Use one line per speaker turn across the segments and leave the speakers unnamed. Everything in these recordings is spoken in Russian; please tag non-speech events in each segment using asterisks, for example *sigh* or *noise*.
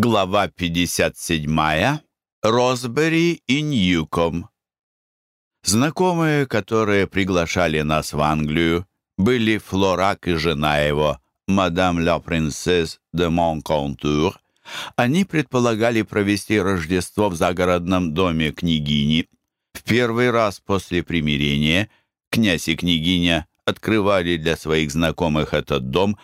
Глава 57. Росбери и Ньюком. Знакомые, которые приглашали нас в Англию, были Флорак и жена его, мадам ла принцесс де Монконтур. Они предполагали провести Рождество в загородном доме княгини. В первый раз после примирения князь и княгиня открывали для своих знакомых этот дом,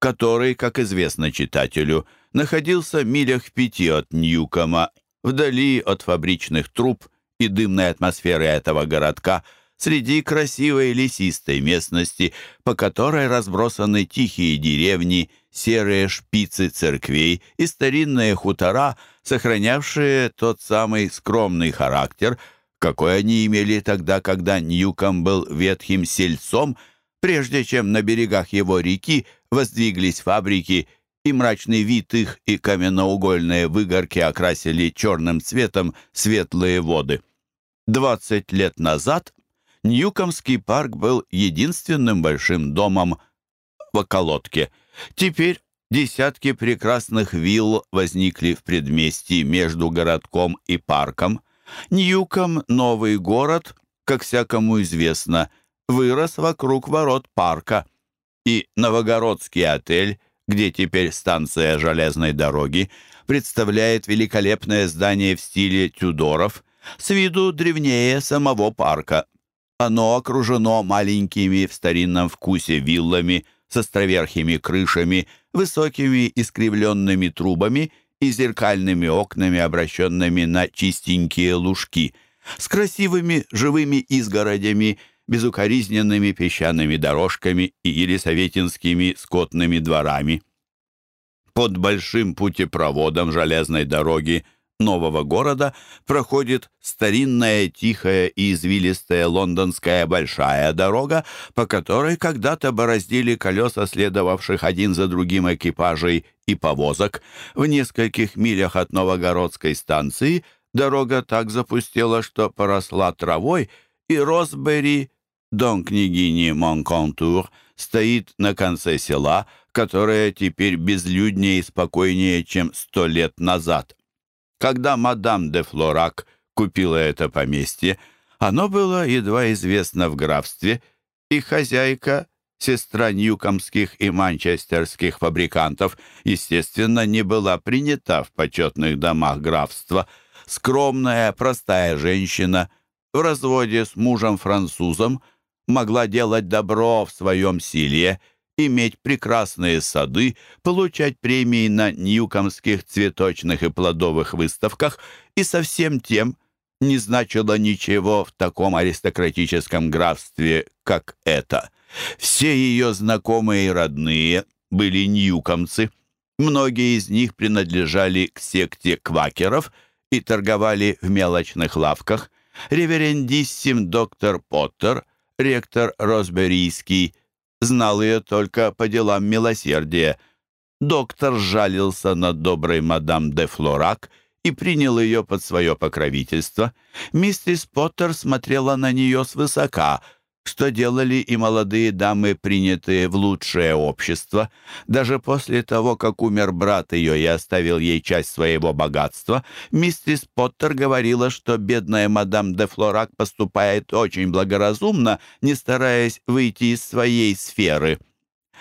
который, как известно читателю, – находился милях в пяти от Ньюкома, вдали от фабричных труб и дымной атмосферы этого городка, среди красивой лесистой местности, по которой разбросаны тихие деревни, серые шпицы церквей и старинные хутора, сохранявшие тот самый скромный характер, какой они имели тогда, когда Ньюком был ветхим сельцом, прежде чем на берегах его реки воздвиглись фабрики и мрачный вид их и каменноугольные выгорки окрасили черным цветом светлые воды. Двадцать лет назад Ньюкомский парк был единственным большим домом в околотке. Теперь десятки прекрасных вилл возникли в предместье между городком и парком. Ньюком — новый город, как всякому известно, вырос вокруг ворот парка. И Новогородский отель — где теперь станция железной дороги, представляет великолепное здание в стиле Тюдоров, с виду древнее самого парка. Оно окружено маленькими в старинном вкусе виллами с островерхими крышами, высокими искривленными трубами и зеркальными окнами, обращенными на чистенькие лужки, с красивыми живыми изгородями – безукоризненными песчаными дорожками и елисаветинскими скотными дворами. Под большим путепроводом железной дороги нового города проходит старинная, тихая и извилистая лондонская большая дорога, по которой когда-то бороздили колеса следовавших один за другим экипажей и повозок. В нескольких милях от Новогородской станции дорога так запустела, что поросла травой, и Росбери Дом княгини Монконтур стоит на конце села, которое теперь безлюднее и спокойнее, чем сто лет назад. Когда мадам де Флорак купила это поместье, оно было едва известно в графстве, и хозяйка, сестра ньюкомских и манчестерских фабрикантов, естественно, не была принята в почетных домах графства. Скромная, простая женщина в разводе с мужем-французом – могла делать добро в своем селе, иметь прекрасные сады, получать премии на ньюкомских цветочных и плодовых выставках и совсем тем не значило ничего в таком аристократическом графстве, как это. Все ее знакомые и родные были ньюкомцы. Многие из них принадлежали к секте квакеров и торговали в мелочных лавках. Реверендиссим доктор Поттер – ректор Росберийский, знал ее только по делам милосердия. Доктор жалился над доброй мадам де Флорак и принял ее под свое покровительство. Миссис Поттер смотрела на нее свысока — что делали и молодые дамы, принятые в лучшее общество. Даже после того, как умер брат ее и оставил ей часть своего богатства, миссис Поттер говорила, что бедная мадам де Флорак поступает очень благоразумно, не стараясь выйти из своей сферы.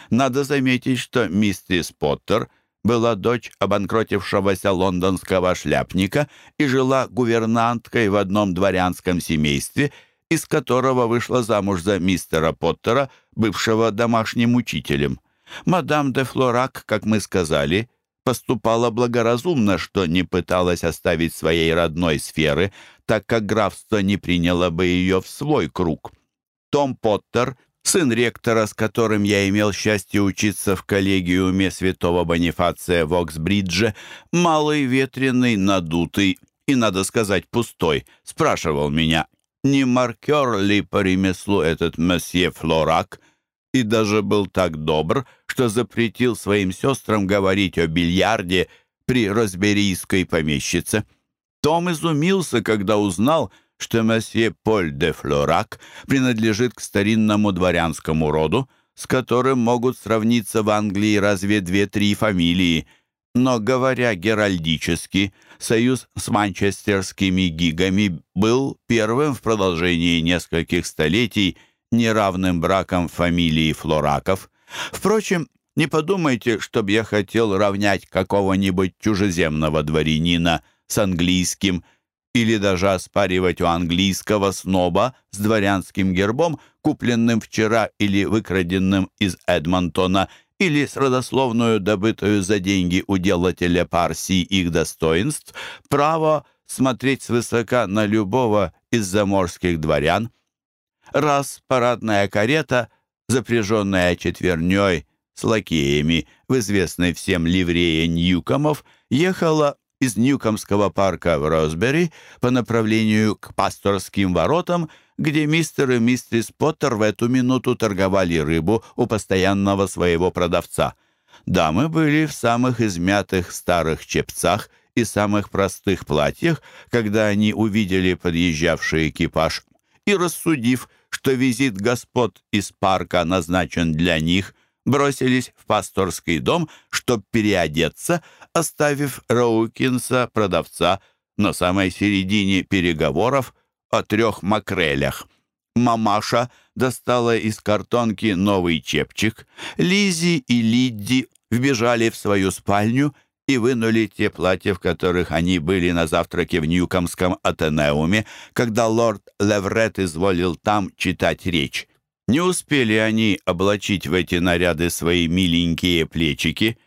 Надо заметить, что миссис Поттер была дочь обанкротившегося лондонского шляпника и жила гувернанткой в одном дворянском семействе – из которого вышла замуж за мистера Поттера, бывшего домашним учителем. Мадам де Флорак, как мы сказали, поступала благоразумно, что не пыталась оставить своей родной сферы, так как графство не приняло бы ее в свой круг. Том Поттер, сын ректора, с которым я имел счастье учиться в коллегиуме святого Бонифация в Оксбридже, малый, ветреный, надутый и, надо сказать, пустой, спрашивал меня, не маркер ли по ремеслу этот месье Флорак, и даже был так добр, что запретил своим сестрам говорить о бильярде при розберийской помещице. Том изумился, когда узнал, что месье Поль де Флорак принадлежит к старинному дворянскому роду, с которым могут сравниться в Англии разве две-три фамилии. Но, говоря геральдически, союз с манчестерскими гигами был первым в продолжении нескольких столетий неравным браком фамилии Флораков. Впрочем, не подумайте, чтобы я хотел равнять какого-нибудь чужеземного дворянина с английским или даже оспаривать у английского сноба с дворянским гербом, купленным вчера или выкраденным из Эдмонтона, или с родословную, добытую за деньги у делателя парсии их достоинств, право смотреть свысока на любого из заморских дворян. Раз парадная карета, запряженная четверней с лакеями в известной всем ливрее Ньюкомов, ехала из Ньюкомского парка в Росбери по направлению к Пасторским воротам, где мистер и мистерис Поттер в эту минуту торговали рыбу у постоянного своего продавца. Дамы были в самых измятых старых чепцах и самых простых платьях, когда они увидели подъезжавший экипаж, и, рассудив, что визит господ из парка назначен для них, бросились в пасторский дом, чтобы переодеться, оставив Роукинса, продавца, на самой середине переговоров о трех макрелях. Мамаша достала из картонки новый чепчик. Лизи и Лидди вбежали в свою спальню и вынули те платья, в которых они были на завтраке в Ньюкомском Атенеуме, когда лорд Леврет изволил там читать речь. Не успели они облачить в эти наряды свои миленькие плечики,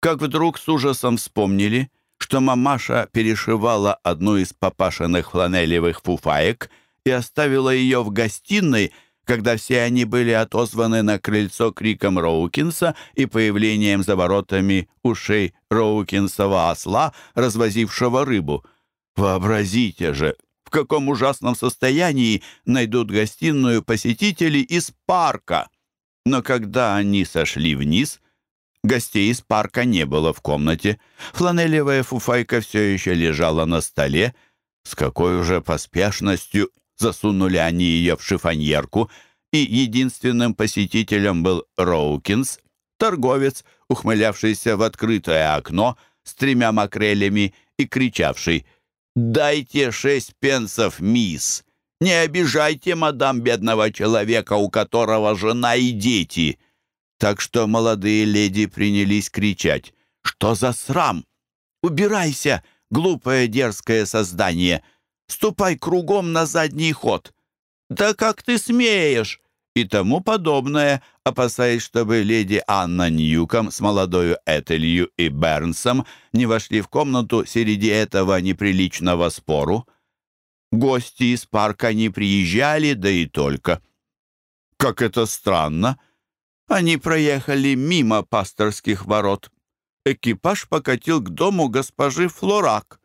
как вдруг с ужасом вспомнили, что мамаша перешивала одну из папашиных фланелевых фуфаек и оставила ее в гостиной, когда все они были отозваны на крыльцо криком Роукинса и появлением за воротами ушей Роукинсова осла, развозившего рыбу. Вообразите же, в каком ужасном состоянии найдут гостиную посетители из парка. Но когда они сошли вниз, гостей из парка не было в комнате. Фланелевая фуфайка все еще лежала на столе. С какой уже поспешностью засунули они ее в шифоньерку, и единственным посетителем был Роукинс, торговец, ухмылявшийся в открытое окно с тремя макрелями и кричавший — «Дайте шесть пенсов, мисс! Не обижайте, мадам, бедного человека, у которого жена и дети!» Так что молодые леди принялись кричать. «Что за срам? Убирайся, глупое дерзкое создание! Ступай кругом на задний ход!» «Да как ты смеешь!» и тому подобное, опасаясь, чтобы леди Анна Ньюком с молодою Этелью и Бернсом не вошли в комнату среди этого неприличного спору. Гости из парка не приезжали, да и только. Как это странно! Они проехали мимо пасторских ворот. Экипаж покатил к дому госпожи Флорак.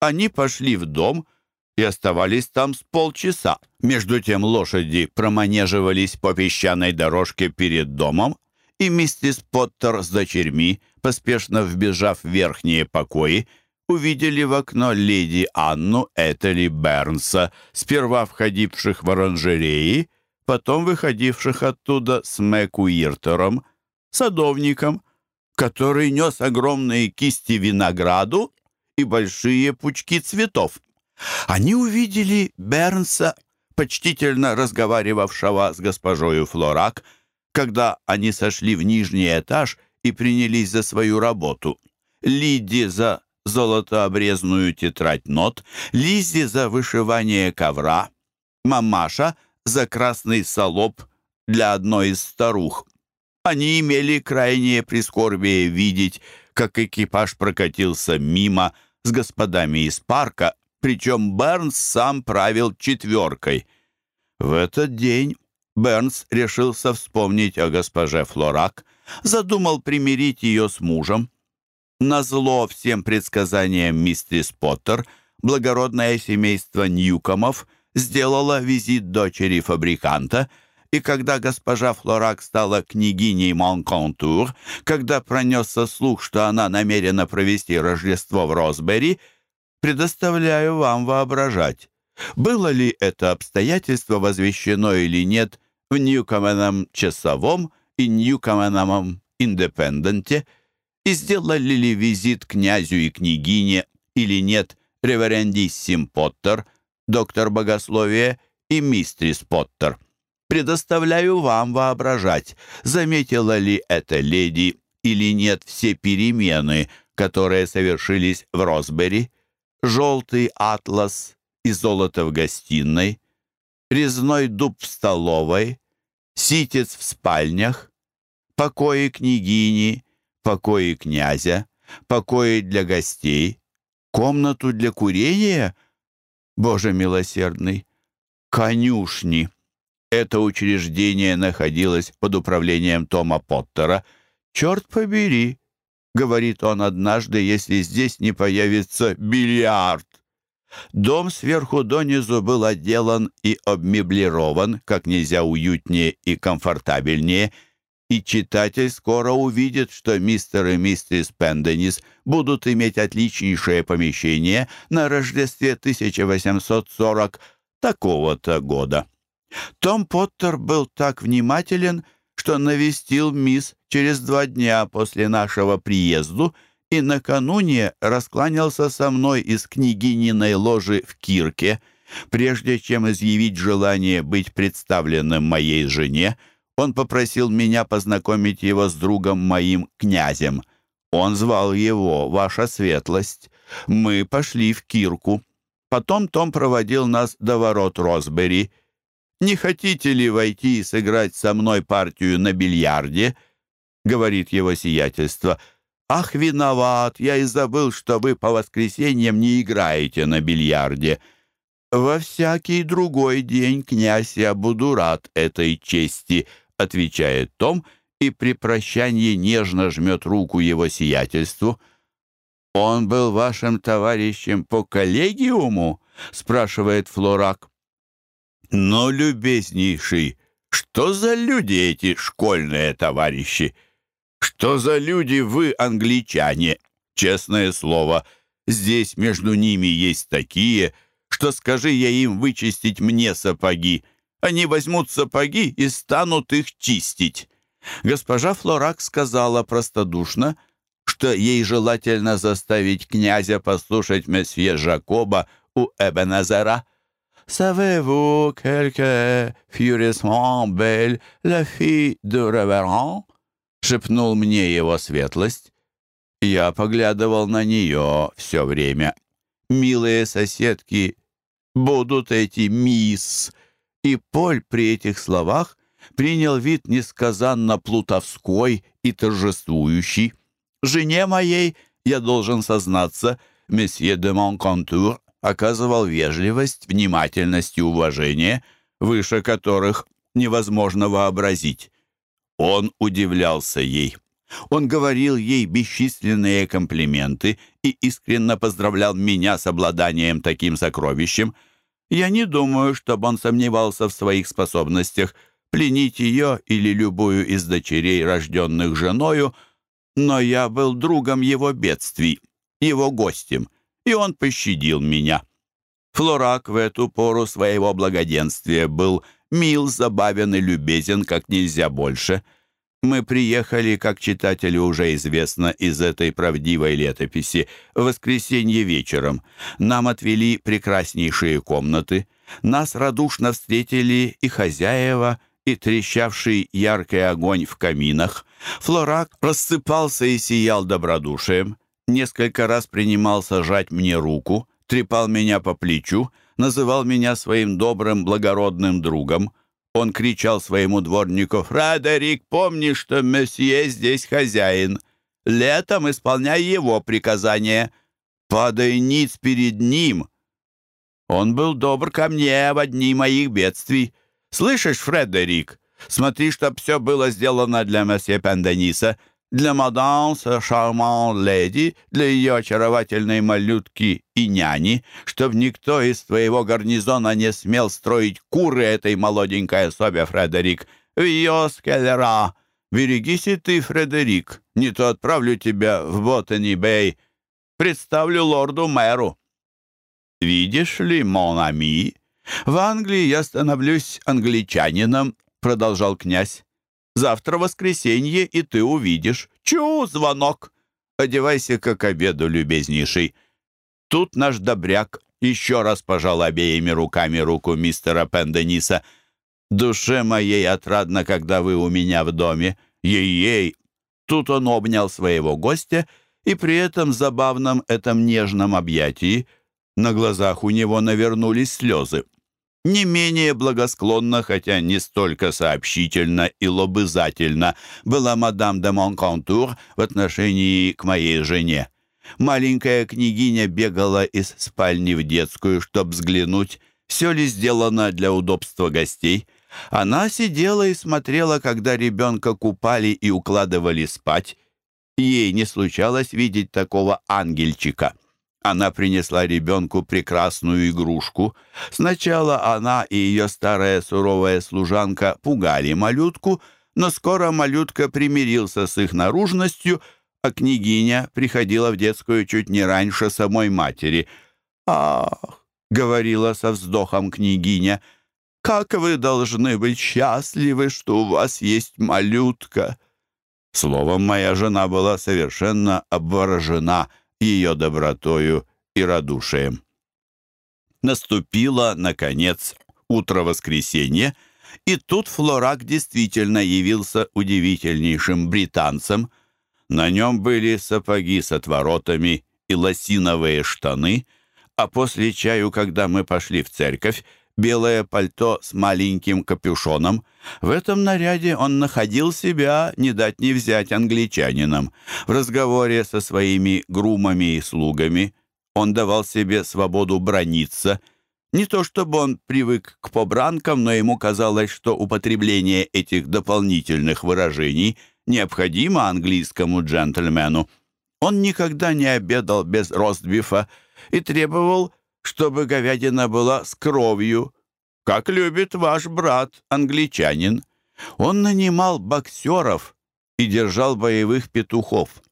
Они пошли в дом — и оставались там с полчаса. Между тем лошади проманеживались по песчаной дорожке перед домом, и миссис Поттер с дочерьми, поспешно вбежав в верхние покои, увидели в окно леди Анну Этели Бернса, сперва входивших в оранжереи, потом выходивших оттуда с Мэкуиртером, садовником, который нес огромные кисти винограду и большие пучки цветов. Они увидели Бернса, почтительно разговаривавшего с госпожою Флорак, когда они сошли в нижний этаж и принялись за свою работу. Лиди за золотообрезную тетрадь нот, Лиззи за вышивание ковра, мамаша за красный солоб для одной из старух. Они имели крайнее прискорбие видеть, как экипаж прокатился мимо с господами из парка, причем Бернс сам правил четверкой. В этот день Бернс решился вспомнить о госпоже Флорак, задумал примирить ее с мужем. Назло всем предсказаниям миссис Поттер, благородное семейство Ньюкомов сделало визит дочери фабриканта, и когда госпожа Флорак стала княгиней Монконтур, когда пронесся слух, что она намерена провести Рождество в Росбери, предоставляю вам воображать, было ли это обстоятельство возвещено или нет в Ньюкоменном часовом и Ньюкоменном индепенденте, и сделали ли визит князю и княгине или нет реверендиссим Поттер, доктор богословия, и мистрис Поттер. Предоставляю вам воображать, заметила ли эта леди или нет все перемены, которые совершились в Росбери. Желтый атлас и золото в гостиной, резной дуб в столовой, ситец в спальнях, покои княгини, покои князя, покои для гостей, комнату для курения, Боже милосердный, конюшни. Это учреждение находилось под управлением Тома Поттера. «Черт побери!» — говорит он однажды, если здесь не появится бильярд. Дом сверху донизу был отделан и обмеблирован как нельзя уютнее и комфортабельнее, и читатель скоро увидит, что мистер и миссис Пенденис будут иметь отличнейшее помещение на Рождестве 1840 такого-то года. Том Поттер был так внимателен, что навестил мисс через два дня после нашего приезду и накануне раскланялся со мной из княгининой ложи в Кирке. Прежде чем изъявить желание быть представленным моей жене, он попросил меня познакомить его с другом моим князем. Он звал его «Ваша светлость». Мы пошли в Кирку. Потом Том проводил нас до ворот Росбери — «Не хотите ли войти и сыграть со мной партию на бильярде?» — говорит его сиятельство. «Ах, виноват, я и забыл, что вы по воскресеньям не играете на бильярде». «Во всякий другой день, князь, я буду рад этой чести», — отвечает Том, и при прощании нежно жмет руку его сиятельству. «Он был вашим товарищем по коллегиуму?» — спрашивает Флорак. Но, любезнейший, что за люди эти школьные товарищи? Что за люди вы, англичане? Честное слово, здесь между ними есть такие, что скажи я им вычистить мне сапоги. Они возьмут сапоги и станут их чистить. Госпожа Флорак сказала простодушно, что ей желательно заставить князя послушать месье Жакоба у Эбенезера — Savez-vous quelque furieusement belle la fille de révérend?» — шепнул мне его светлость. Я поглядывал на нее все время. «Милые соседки, будут эти мисс!» И Поль при этих словах принял вид несказанно плутовской и торжествующий. «Жене моей, я должен сознаться, месье де Монконтур оказывал вежливость, внимательность и уважение, выше которых невозможно вообразить. Он удивлялся ей. Он говорил ей бесчисленные комплименты и искренне поздравлял меня с обладанием таким сокровищем. Я не думаю, чтобы он сомневался в своих способностях пленить ее или любую из дочерей, рожденных женою, но я был другом его бедствий, его гостем — и он пощадил меня. Флорак в эту пору своего благоденствия был мил, забавен и любезен, как нельзя больше. Мы приехали, как читателю уже известно из этой правдивой летописи, в воскресенье вечером. Нам отвели прекраснейшие комнаты. Нас радушно встретили и хозяева, и трещавший яркий огонь в каминах. Флорак рассыпался и сиял добродушием несколько раз принимался жать мне руку, трепал меня по плечу, называл меня своим добрым, благородным другом. Он кричал своему дворнику, «Фредерик, помни, что месье здесь хозяин. Летом исполняй его приказания. Падай ниц перед ним». Он был добр ко мне в одни моих бедствий. «Слышишь, Фредерик, смотри, чтоб все было сделано для месье Пендениса для мадам шарман леди, для ее очаровательной малютки и няни, чтоб никто из твоего гарнизона не смел строить куры этой молоденькой особе, Фредерик. Вио скеллера! Берегись и ты, Фредерик, не то отправлю тебя в Боттени-Бэй. Представлю лорду-мэру. Видишь ли, Монами, в Англии я становлюсь англичанином, продолжал князь. Завтра воскресенье, и ты увидишь. Чу, звонок! Одевайся-ка к обеду, любезнейший». Тут наш добряк еще раз пожал обеими руками руку мистера Пендениса. «Душе моей отрадно, когда вы у меня в доме. Ей-ей!» Тут он обнял своего гостя, и при этом забавном этом нежном объятии на глазах у него навернулись слезы. Не менее благосклонно, хотя не столько сообщительно и лобызательно, была мадам де Монконтур в отношении к моей жене. Маленькая княгиня бегала из спальни в детскую, чтобы взглянуть, все ли сделано для удобства гостей. Она сидела и смотрела, когда ребенка купали и укладывали спать. Ей не случалось видеть такого ангельчика. Она принесла ребенку прекрасную игрушку. Сначала она и ее старая суровая служанка пугали малютку, но скоро малютка примирился с их наружностью — а княгиня приходила в детскую чуть не раньше самой матери. «Ах!» — говорила со вздохом княгиня. «Как вы должны быть счастливы, что у вас есть малютка!» Словом, моя жена была совершенно обворожена ее добротою и радушием. Наступило, наконец, утро воскресенья, и тут Флорак действительно явился удивительнейшим британцем. На нем были сапоги с отворотами и лосиновые штаны, а после чаю, когда мы пошли в церковь, белое пальто с маленьким капюшоном. В этом наряде он находил себя, не дать не взять, англичанином. В разговоре со своими грумами и слугами он давал себе свободу брониться. Не то чтобы он привык к побранкам, но ему казалось, что употребление этих дополнительных выражений – необходимо английскому джентльмену. Он никогда не обедал без ростбифа и требовал, чтобы говядина была с кровью, как любит ваш брат, англичанин. Он нанимал боксеров и держал боевых петухов.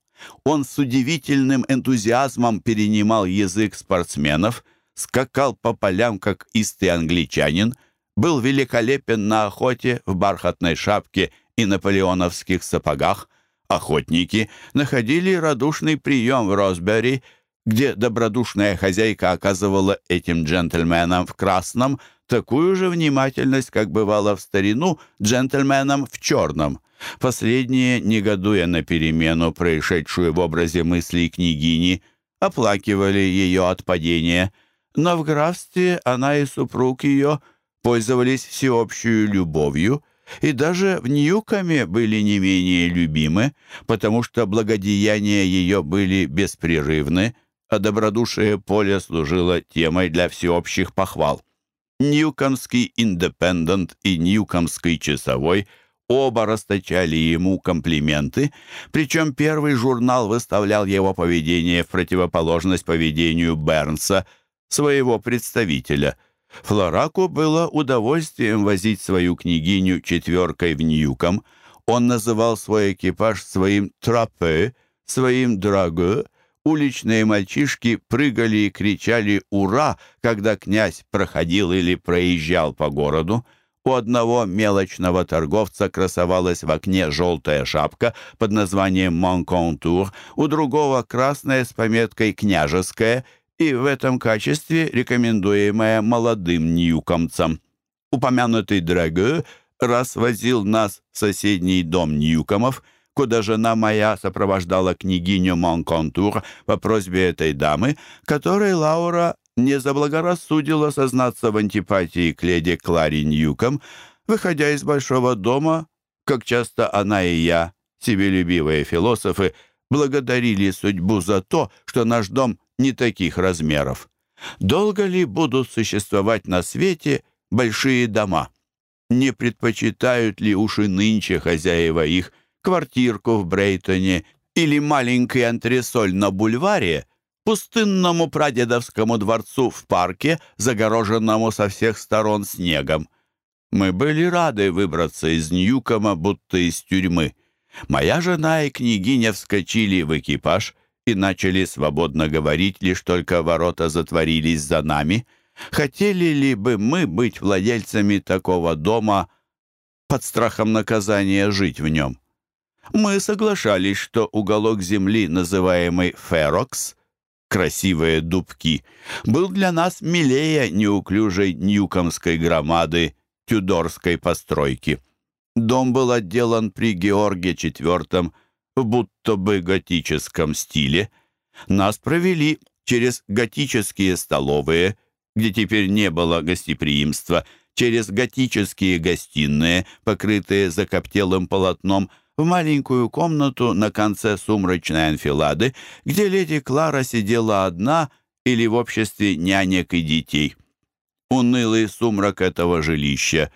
Он с удивительным энтузиазмом перенимал язык спортсменов, скакал по полям, как истый англичанин, был великолепен на охоте в бархатной шапке и наполеоновских сапогах, охотники находили радушный прием в Росбери, где добродушная хозяйка оказывала этим джентльменам в красном такую же внимательность, как бывало в старину джентльменам в черном. Последние, негодуя на перемену, происшедшую в образе мыслей княгини, оплакивали ее отпадение, но в графстве она и супруг ее пользовались всеобщую любовью — и даже в Ньюкоме были не менее любимы, потому что благодеяния ее были беспрерывны, а добродушие поля служило темой для всеобщих похвал. Ньюкомский «Индепендент» и Ньюкомский «Часовой» оба расточали ему комплименты, причем первый журнал выставлял его поведение в противоположность поведению Бернса, своего представителя – Флораку было удовольствием возить свою княгиню четверкой в Ньюком. Он называл свой экипаж своим «трапе», своим «драго». Уличные мальчишки прыгали и кричали «Ура!», когда князь проходил или проезжал по городу. У одного мелочного торговца красовалась в окне желтая шапка под названием «Монконтур», у другого красная с пометкой «Княжеская», и в этом качестве рекомендуемая молодым ньюкомцам. Упомянутый Драго раз возил нас в соседний дом Ньюкомов, куда жена моя сопровождала княгиню Монконтур по просьбе этой дамы, которой Лаура не заблагорассудила сознаться в антипатии к леди Клари Ньюком, выходя из большого дома, как часто она и я, себелюбивые философы, благодарили судьбу за то, что наш дом не таких размеров. Долго ли будут существовать на свете большие дома? Не предпочитают ли уж и нынче хозяева их квартирку в Брейтоне или маленький антресоль на бульваре, пустынному прадедовскому дворцу в парке, загороженному со всех сторон снегом? Мы были рады выбраться из Ньюкома, будто из тюрьмы. Моя жена и княгиня вскочили в экипаж — и начали свободно говорить, лишь только ворота затворились за нами. Хотели ли бы мы быть владельцами такого дома под страхом наказания жить в нем? Мы соглашались, что уголок земли, называемый Ферокс, красивые дубки, был для нас милее неуклюжей ньюкомской громады тюдорской постройки. Дом был отделан при Георге IV в будто бы готическом стиле. Нас провели через готические столовые, где теперь не было гостеприимства, через готические гостиные, покрытые закоптелым полотном, в маленькую комнату на конце сумрачной анфилады, где леди Клара сидела одна или в обществе нянек и детей. Унылый сумрак этого жилища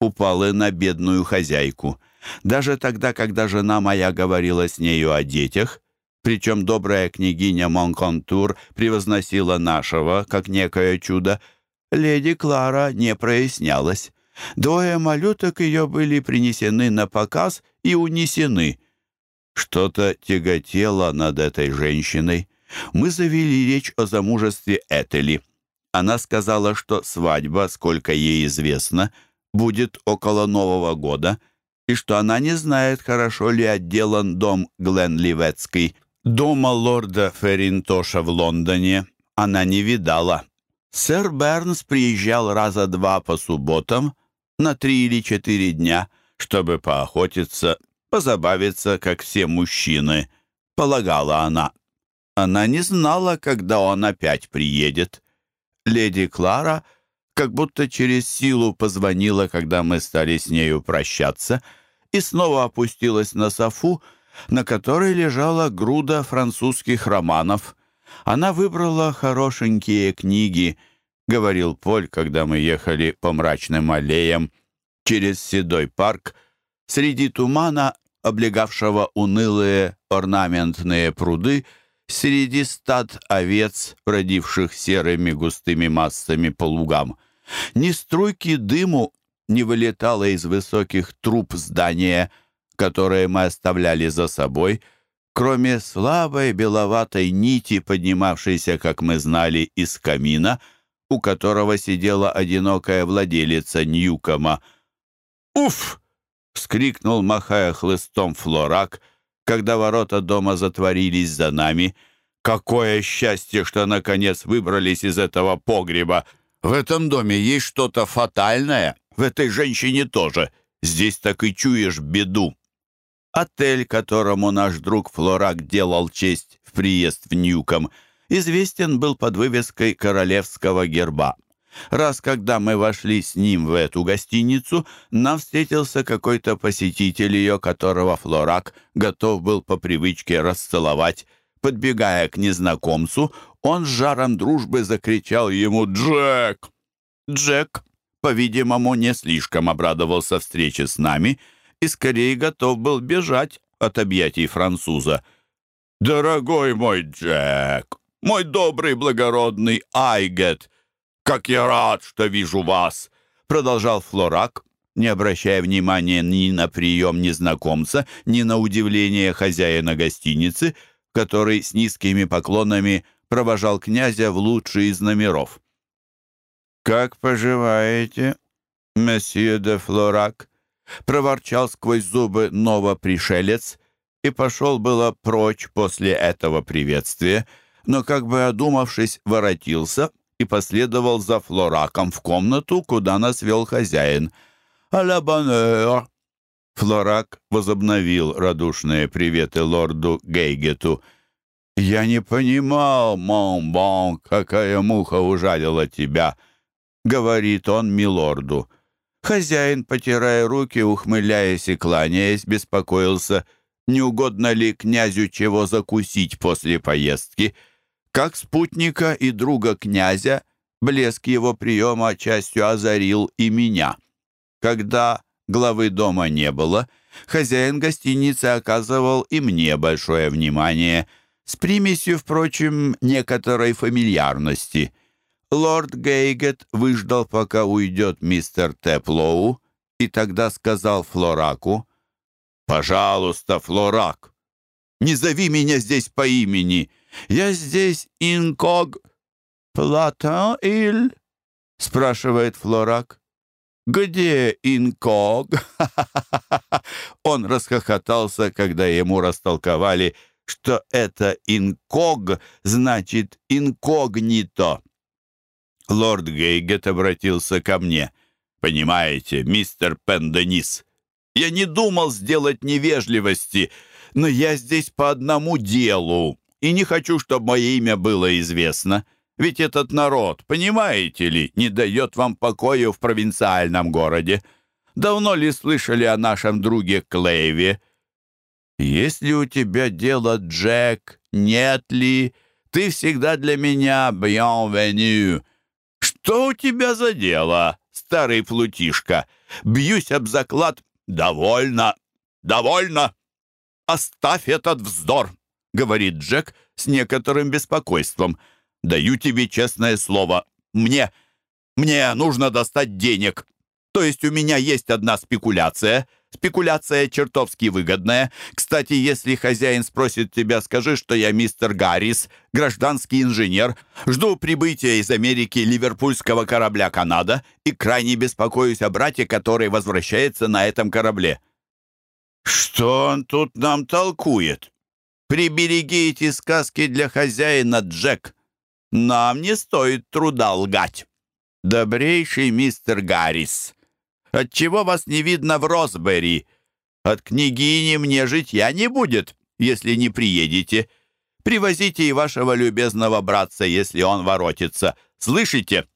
упал и на бедную хозяйку. Даже тогда, когда жена моя говорила с нею о детях, причем добрая княгиня Монконтур превозносила нашего, как некое чудо, леди Клара не прояснялась. Двое малюток ее были принесены на показ и унесены. Что-то тяготело над этой женщиной. Мы завели речь о замужестве Этели. Она сказала, что свадьба, сколько ей известно, будет около Нового года, и что она не знает, хорошо ли отделан дом Гленливецкий. Дома лорда Ферринтоша в Лондоне она не видала. Сэр Бернс приезжал раза два по субботам, на три или четыре дня, чтобы поохотиться, позабавиться, как все мужчины, полагала она. Она не знала, когда он опять приедет. Леди Клара как будто через силу позвонила, когда мы стали с нею прощаться, и снова опустилась на софу, на которой лежала груда французских романов. Она выбрала хорошенькие книги —— говорил Поль, когда мы ехали по мрачным аллеям через седой парк, среди тумана, облегавшего унылые орнаментные пруды, среди стад овец, родивших серыми густыми массами по лугам. Ни струйки дыму не вылетало из высоких труб здания, которые мы оставляли за собой, кроме слабой беловатой нити, поднимавшейся, как мы знали, из камина — у которого сидела одинокая владелица Ньюкома. «Уф!» — вскрикнул, махая хлыстом флорак, когда ворота дома затворились за нами. «Какое счастье, что, наконец, выбрались из этого погреба! В этом доме есть что-то фатальное, в этой женщине тоже. Здесь так и чуешь беду!» Отель, которому наш друг Флорак делал честь в приезд в Ньюком — известен был под вывеской королевского герба. Раз, когда мы вошли с ним в эту гостиницу, нам встретился какой-то посетитель ее, которого Флорак готов был по привычке расцеловать. Подбегая к незнакомцу, он с жаром дружбы закричал ему «Джек!». Джек, по-видимому, не слишком обрадовался встрече с нами и скорее готов был бежать от объятий француза. «Дорогой мой Джек!» Мой добрый благородный Айгет! Как я рад, что вижу вас!» Продолжал Флорак, не обращая внимания ни на прием незнакомца, ни на удивление хозяина гостиницы, который с низкими поклонами провожал князя в лучший из номеров. «Как поживаете, месье де Флорак?» проворчал сквозь зубы новопришелец и пошел было прочь после этого приветствия, но, как бы одумавшись, воротился и последовал за Флораком в комнату, куда нас вел хозяин. «А боннер!» Флорак возобновил радушные приветы лорду Гейгету. «Я не понимал, мон бон, какая муха ужалила тебя!» — говорит он милорду. Хозяин, потирая руки, ухмыляясь и кланяясь, беспокоился, не угодно ли князю чего закусить после поездки — как спутника и друга князя, блеск его приема частью озарил и меня. Когда главы дома не было, хозяин гостиницы оказывал и мне большое внимание, с примесью, впрочем, некоторой фамильярности. Лорд Гейгет выждал, пока уйдет мистер Теплоу, и тогда сказал Флораку, «Пожалуйста, Флорак, не зови меня здесь по имени. Я здесь инког... Платан иль?» — спрашивает Флорак. «Где инког?» *laughs* Он расхохотался, когда ему растолковали, что это инког значит инкогнито. Лорд Гейгет обратился ко мне. «Понимаете, мистер Пенденис, я не думал сделать невежливости, но я здесь по одному делу, и не хочу, чтобы мое имя было известно. Ведь этот народ, понимаете ли, не дает вам покоя в провинциальном городе. Давно ли слышали о нашем друге Клейве? Если у тебя дело, Джек, нет ли, ты всегда для меня bienvenue. Что у тебя за дело, старый плутишка? Бьюсь об заклад. Довольно, довольно. Оставь этот вздор, говорит Джек с некоторым беспокойством. Даю тебе честное слово. Мне, мне нужно достать денег. То есть у меня есть одна спекуляция. Спекуляция чертовски выгодная. Кстати, если хозяин спросит тебя, скажи, что я мистер Гаррис, гражданский инженер. Жду прибытия из Америки ливерпульского корабля «Канада» и крайне беспокоюсь о брате, который возвращается на этом корабле. Что он тут нам толкует? Прибереги эти сказки для хозяина, Джек. Нам не стоит труда лгать. Добрейший мистер Гаррис, отчего вас не видно в Росбери? От княгини мне житья не будет, если не приедете. Привозите и вашего любезного братца, если он воротится. Слышите?»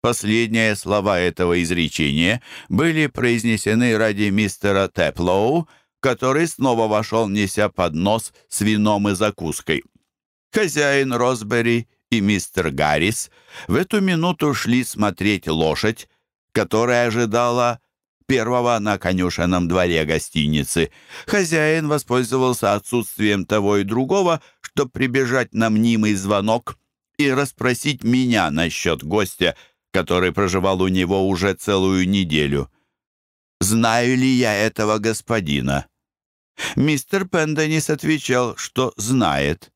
Последние слова этого изречения были произнесены ради мистера Теплоу, который снова вошел, неся поднос с вином и закуской. Хозяин Росбери и мистер Гаррис в эту минуту шли смотреть лошадь, которая ожидала первого на конюшенном дворе гостиницы. Хозяин воспользовался отсутствием того и другого, чтобы прибежать на мнимый звонок и расспросить меня насчет гостя, который проживал у него уже целую неделю. «Знаю ли я этого господина?» Мистер Пенденис отвечал, что знает.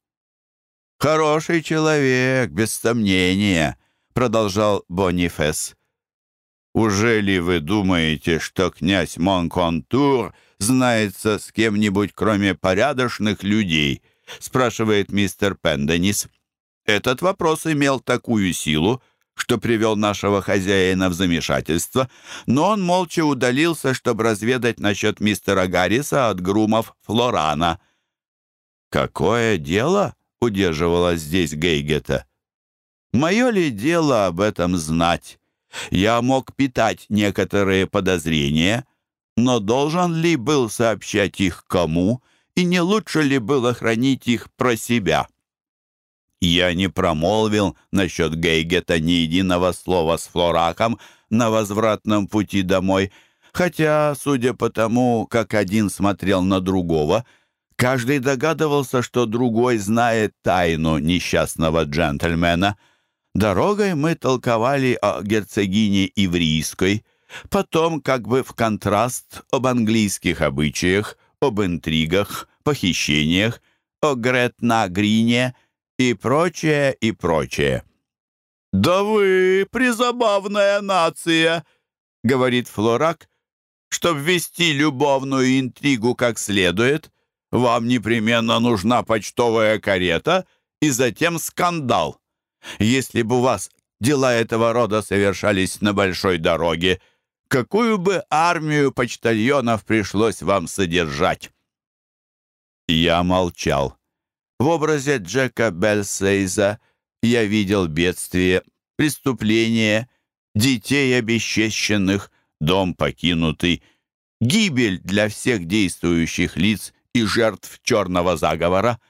«Хороший человек, без сомнения», — продолжал Бонифес. «Уже ли вы думаете, что князь Монконтур знается с кем-нибудь, кроме порядочных людей?» — спрашивает мистер Пенденис. Этот вопрос имел такую силу, что привел нашего хозяина в замешательство, но он молча удалился, чтобы разведать насчет мистера Гарриса от грумов Флорана. «Какое дело?» удерживала здесь Гейгета. Мое ли дело об этом знать? Я мог питать некоторые подозрения, но должен ли был сообщать их кому, и не лучше ли было хранить их про себя? Я не промолвил насчет Гейгета ни единого слова с Флораком на возвратном пути домой, хотя, судя по тому, как один смотрел на другого, — Каждый догадывался, что другой знает тайну несчастного джентльмена. Дорогой мы толковали о герцогине Иврийской, потом, как бы в контраст, об английских обычаях, об интригах, похищениях, о Гретна-Грине и прочее, и прочее. «Да вы призабавная нация!» — говорит Флорак, «чтоб вести любовную интригу как следует» Вам непременно нужна почтовая карета и затем скандал. Если бы у вас дела этого рода совершались на большой дороге, какую бы армию почтальонов пришлось вам содержать?» Я молчал. В образе Джека Бельсейза я видел бедствие, преступление, детей обесчещенных, дом покинутый, гибель для всех действующих лиц и жертв черного заговора.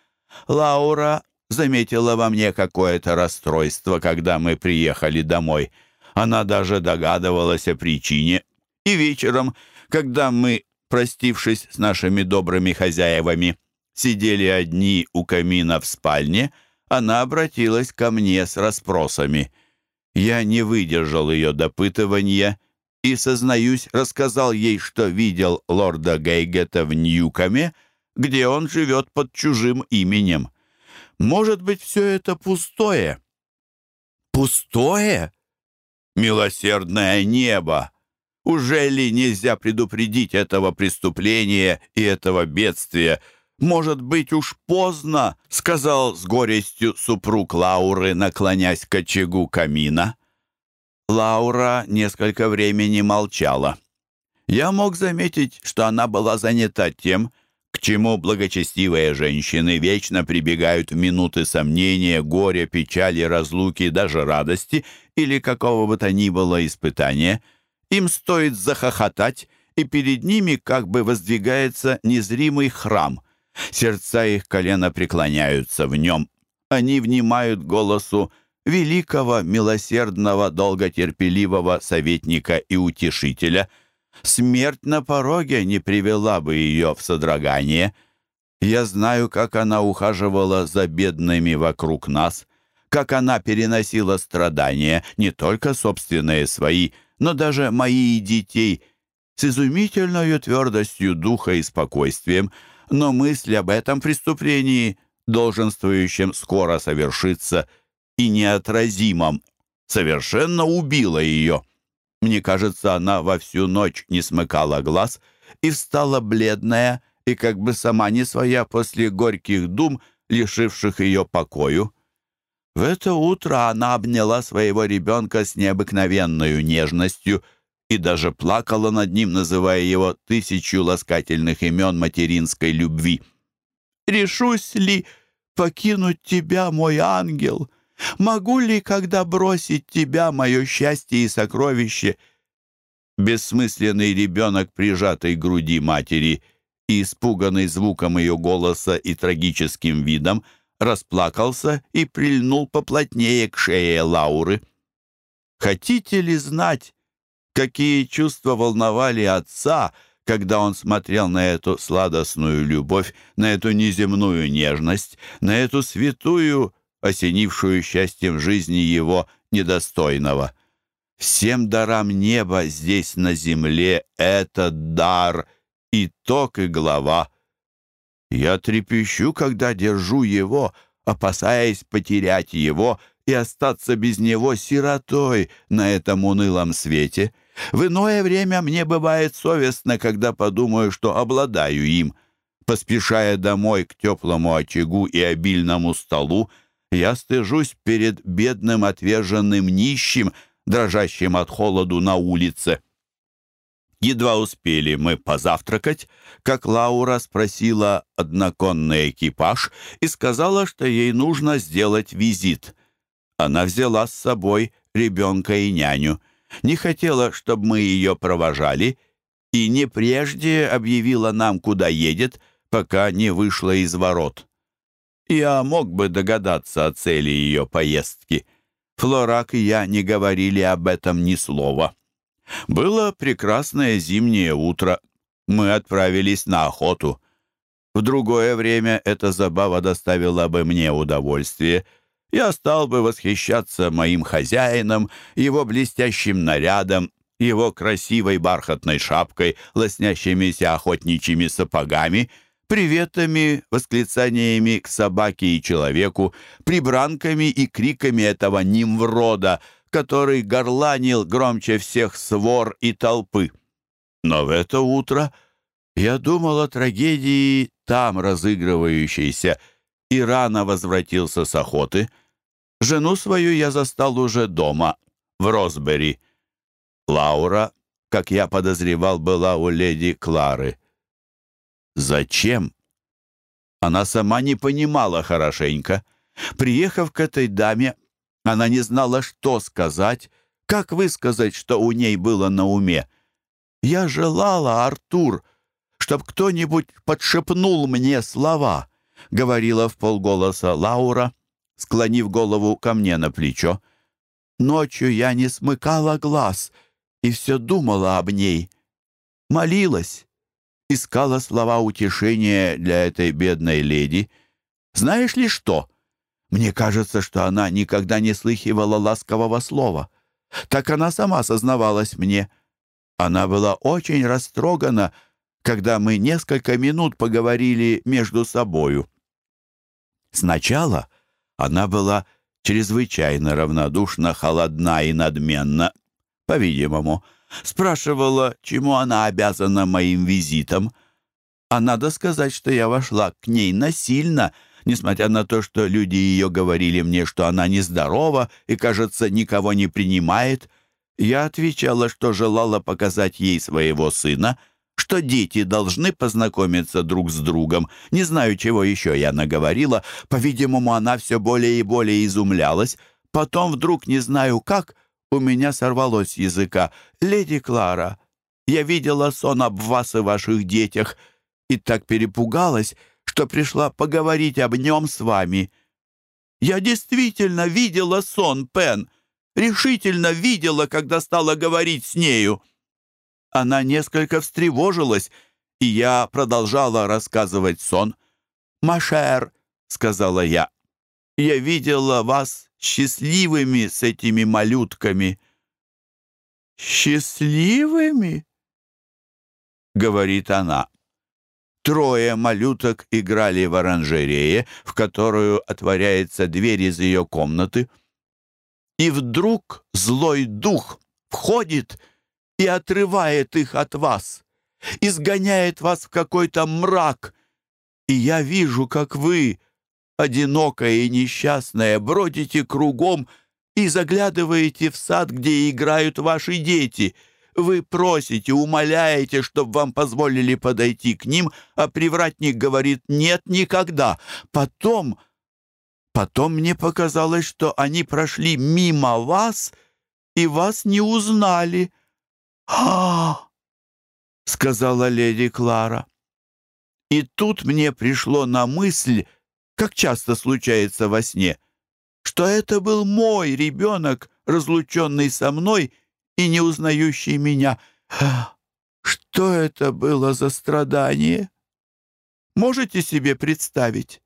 Лаура заметила во мне какое-то расстройство, когда мы приехали домой. Она даже догадывалась о причине. И вечером, когда мы, простившись с нашими добрыми хозяевами, сидели одни у камина в спальне, она обратилась ко мне с расспросами. Я не выдержал ее допытывания и, сознаюсь, рассказал ей, что видел лорда Гейгета в Ньюкаме, где он живет под чужим именем. Может быть, все это пустое? Пустое? Милосердное небо! Уже ли нельзя предупредить этого преступления и этого бедствия? Может быть, уж поздно, — сказал с горестью супруг Лауры, наклонясь к очагу камина. Лаура несколько времени молчала. Я мог заметить, что она была занята тем, к чему благочестивые женщины вечно прибегают в минуты сомнения, горя, печали, разлуки, даже радости или какого бы то ни было испытания. Им стоит захохотать, и перед ними как бы воздвигается незримый храм. Сердца их колено преклоняются в нем. Они внимают голосу великого, милосердного, долготерпеливого советника и утешителя. Смерть на пороге не привела бы ее в содрогание. Я знаю, как она ухаживала за бедными вокруг нас, как она переносила страдания, не только собственные свои, но даже мои и детей, с изумительной твердостью духа и спокойствием, но мысль об этом преступлении, долженствующем скоро совершиться, — и неотразимом, совершенно убила ее. Мне кажется, она во всю ночь не смыкала глаз и встала бледная и как бы сама не своя после горьких дум, лишивших ее покою. В это утро она обняла своего ребенка с необыкновенной нежностью и даже плакала над ним, называя его тысячу ласкательных имен материнской любви. «Решусь ли покинуть тебя, мой ангел?» Могу ли, когда бросить тебя, мое счастье и сокровище?» Бессмысленный ребенок, прижатый к груди матери и испуганный звуком ее голоса и трагическим видом, расплакался и прильнул поплотнее к шее Лауры. «Хотите ли знать, какие чувства волновали отца?» когда он смотрел на эту сладостную любовь, на эту неземную нежность, на эту святую осенившую счастьем жизни его недостойного. Всем дарам неба здесь на земле этот дар, итог и глава. Я трепещу, когда держу его, опасаясь потерять его и остаться без него сиротой на этом унылом свете. В иное время мне бывает совестно, когда подумаю, что обладаю им. Поспешая домой к теплому очагу и обильному столу, я стыжусь перед бедным отверженным нищим, дрожащим от холоду на улице. Едва успели мы позавтракать, как Лаура спросила одноконный экипаж и сказала, что ей нужно сделать визит. Она взяла с собой ребенка и няню. Не хотела, чтобы мы ее провожали, и не прежде объявила нам, куда едет, пока не вышла из ворот. Я мог бы догадаться о цели ее поездки. Флорак и я не говорили об этом ни слова. Было прекрасное зимнее утро. Мы отправились на охоту. В другое время эта забава доставила бы мне удовольствие. Я стал бы восхищаться моим хозяином, его блестящим нарядом, его красивой бархатной шапкой, лоснящимися охотничьими сапогами — приветами, восклицаниями к собаке и человеку, прибранками и криками этого нимврода, который горланил громче всех свор и толпы. Но в это утро я думал о трагедии там разыгрывающейся и рано возвратился с охоты. Жену свою я застал уже дома, в Росбери. Лаура, как я подозревал, была у леди Клары. Зачем? Она сама не понимала хорошенько. Приехав к этой даме, она не знала, что сказать, как высказать, что у ней было на уме. «Я желала, Артур, чтоб кто-нибудь подшепнул мне слова», — говорила в полголоса Лаура, склонив голову ко мне на плечо. «Ночью я не смыкала глаз и все думала об ней. Молилась, искала слова утешения для этой бедной леди. Знаешь ли что? Мне кажется, что она никогда не слыхивала ласкового слова. Так она сама сознавалась мне. Она была очень растрогана, когда мы несколько минут поговорили между собою. Сначала она была чрезвычайно равнодушна, холодна и надменна. По-видимому, Спрашивала, чему она обязана моим визитом. А надо сказать, что я вошла к ней насильно, несмотря на то, что люди ее говорили мне, что она нездорова и, кажется, никого не принимает. Я отвечала, что желала показать ей своего сына, что дети должны познакомиться друг с другом. Не знаю, чего еще я наговорила. По-видимому, она все более и более изумлялась. Потом вдруг, не знаю как, у меня сорвалось языка. «Леди Клара, я видела сон об вас и ваших детях» и так перепугалась, что пришла поговорить об нем с вами. Я действительно видела сон, Пен, решительно видела, когда стала говорить с нею. Она несколько встревожилась, и я продолжала рассказывать сон. «Машер», — сказала я, — «я видела вас счастливыми с этими малютками». «Счастливыми?» — говорит она. Трое малюток играли в оранжерее, в которую отворяется дверь из ее комнаты. И вдруг злой дух входит и отрывает их от вас, изгоняет вас в какой-то мрак. И я вижу, как вы, одинокая и несчастная, бродите кругом и заглядываете в сад, где играют ваши дети — вы просите, умоляете, чтобы вам позволили подойти к ним, а привратник говорит «нет, никогда». Потом... Потом мне показалось, что они прошли мимо вас и вас не узнали. А сказала леди Клара. И тут мне пришло на мысль, как часто случается во сне, что это был мой ребенок, разлученный со мной и не узнающий меня. Что это было за страдание? Можете себе представить?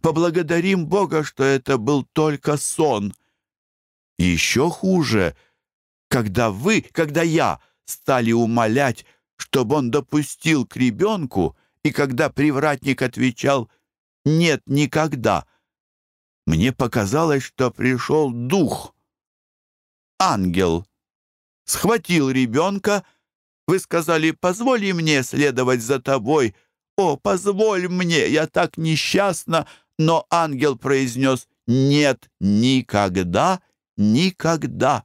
Поблагодарим Бога, что это был только сон. Еще хуже, когда вы, когда я стали умолять, чтобы он допустил к ребенку, и когда привратник отвечал «нет, никогда», мне показалось, что пришел дух, ангел, схватил ребенка. Вы сказали, позволь мне следовать за тобой. О, позволь мне, я так несчастна. Но ангел произнес, нет, никогда, никогда.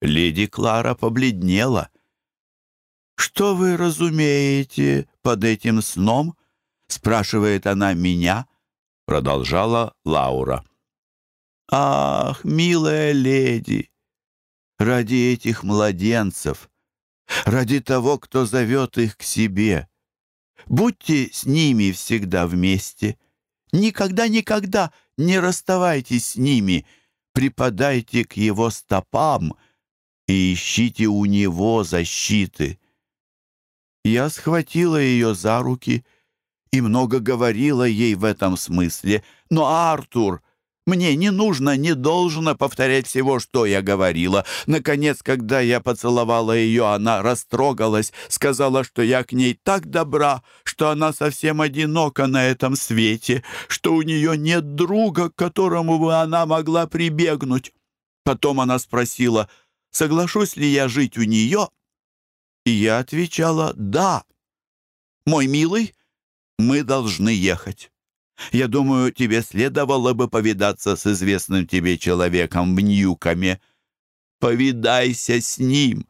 Леди Клара побледнела. «Что вы разумеете под этим сном?» — спрашивает она меня, — продолжала Лаура. «Ах, милая леди, ради этих младенцев, ради того, кто зовет их к себе. Будьте с ними всегда вместе. Никогда-никогда не расставайтесь с ними. Припадайте к его стопам и ищите у него защиты. Я схватила ее за руки и много говорила ей в этом смысле, но Артур — мне не нужно, не должно повторять всего, что я говорила. Наконец, когда я поцеловала ее, она растрогалась, сказала, что я к ней так добра, что она совсем одинока на этом свете, что у нее нет друга, к которому бы она могла прибегнуть. Потом она спросила, соглашусь ли я жить у нее, и я отвечала «да». «Мой милый, мы должны ехать». Я думаю, тебе следовало бы повидаться с известным тебе человеком в Ньюкаме. Повидайся с ним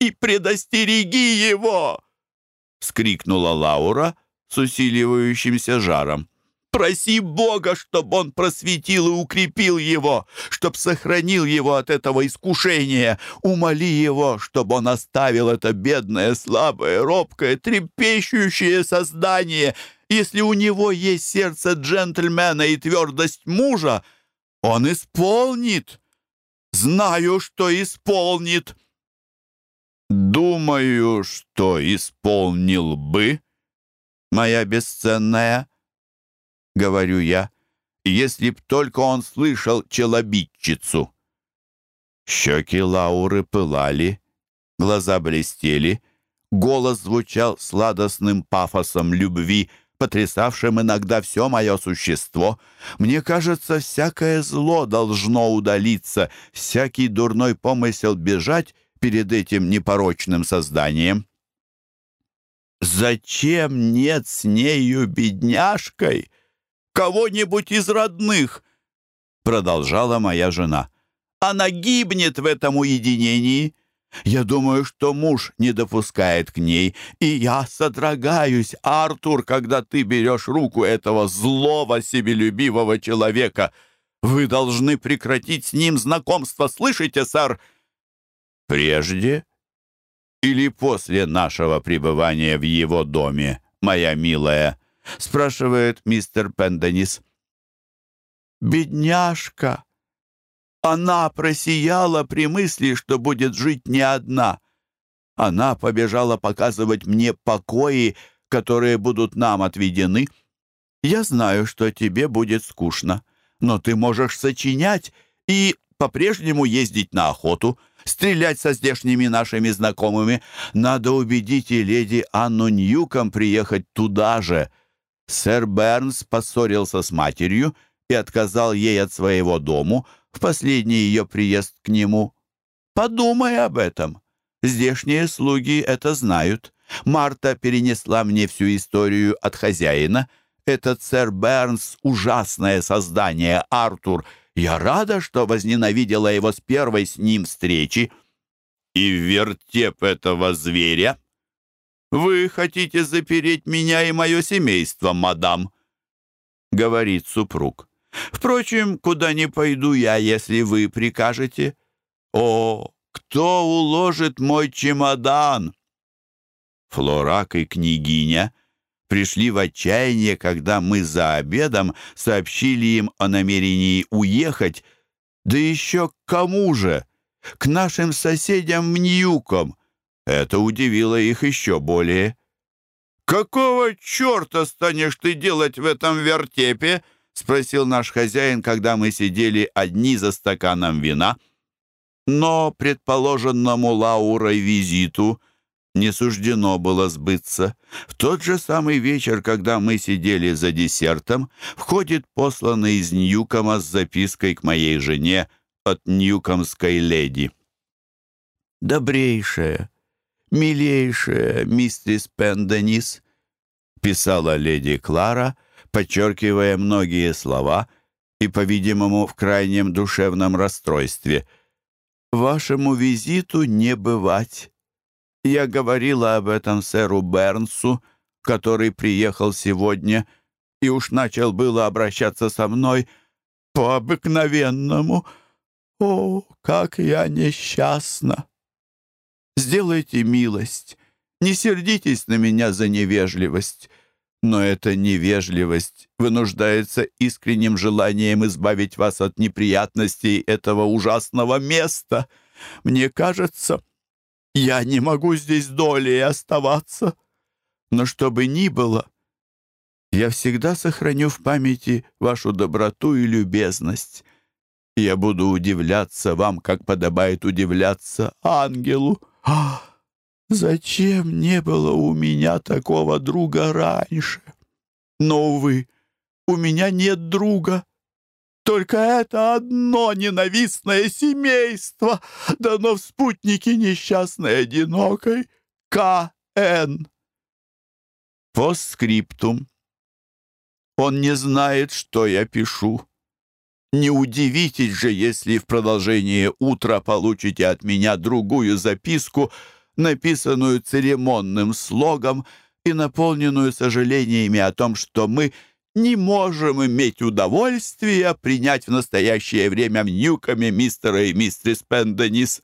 и предостереги его!» — скрикнула Лаура с усиливающимся жаром. Проси Бога, чтобы Он просветил и укрепил его, чтоб сохранил его от этого искушения. Умоли его, чтобы он оставил это бедное, слабое, робкое, трепещущее создание. Если у него есть сердце джентльмена и твердость мужа, он исполнит. Знаю, что исполнит. Думаю, что исполнил бы, моя бесценная, говорю я, если б только он слышал челобитчицу. Щеки Лауры пылали, глаза блестели, голос звучал сладостным пафосом любви, потрясавшим иногда все мое существо. Мне кажется, всякое зло должно удалиться, всякий дурной помысел бежать перед этим непорочным созданием. «Зачем нет с нею, бедняжкой, кого-нибудь из родных?» Продолжала моя жена. «Она гибнет в этом уединении. Я думаю, что муж не допускает к ней, и я содрогаюсь, Артур, когда ты берешь руку этого злого, себелюбивого человека. Вы должны прекратить с ним знакомство, слышите, сэр?» «Прежде или после нашего пребывания в его доме, моя милая?» — спрашивает мистер Пенденис. «Бедняжка!» Она просияла при мысли, что будет жить не одна. Она побежала показывать мне покои, которые будут нам отведены. Я знаю, что тебе будет скучно, но ты можешь сочинять и по-прежнему ездить на охоту, стрелять со здешними нашими знакомыми. Надо убедить и леди Анну Ньюком приехать туда же. Сэр Бернс поссорился с матерью и отказал ей от своего дому в последний ее приезд к нему. Подумай об этом. Здешние слуги это знают. Марта перенесла мне всю историю от хозяина. Этот сэр Бернс — ужасное создание, Артур — я рада, что возненавидела его с первой с ним встречи. И вертеп этого зверя вы хотите запереть меня и мое семейство, мадам, — говорит супруг. Впрочем, куда не пойду я, если вы прикажете. О, кто уложит мой чемодан? Флорак и княгиня пришли в отчаяние, когда мы за обедом сообщили им о намерении уехать, да еще к кому же? К нашим соседям-мнюкам. Это удивило их еще более. «Какого черта станешь ты делать в этом вертепе?» — спросил наш хозяин, когда мы сидели одни за стаканом вина. Но предположенному Лаурой визиту не суждено было сбыться. В тот же самый вечер, когда мы сидели за десертом, входит посланный из Ньюкома с запиской к моей жене от ньюкомской леди. «Добрейшая, милейшая мистерис Пенденис», писала леди Клара, подчеркивая многие слова и, по-видимому, в крайнем душевном расстройстве. «Вашему визиту не бывать». Я говорила об этом сэру Бернсу, который приехал сегодня и уж начал было обращаться со мной по-обыкновенному. О, как я несчастна! Сделайте милость, не сердитесь на меня за невежливость. Но эта невежливость вынуждается искренним желанием избавить вас от неприятностей этого ужасного места. Мне кажется, я не могу здесь долей оставаться. Но что бы ни было, я всегда сохраню в памяти вашу доброту и любезность. Я буду удивляться вам, как подобает удивляться ангелу. А, зачем не было у меня такого друга раньше? Но, увы, у меня нет друга. Только это одно ненавистное семейство дано в спутнике несчастной одинокой К.Н. Постскриптум. Он не знает, что я пишу. Не удивитесь же, если в продолжение утра получите от меня другую записку, написанную церемонным слогом и наполненную сожалениями о том, что мы — не можем иметь удовольствия принять в настоящее время в Ньюкоме мистера и мистерис Пенденис.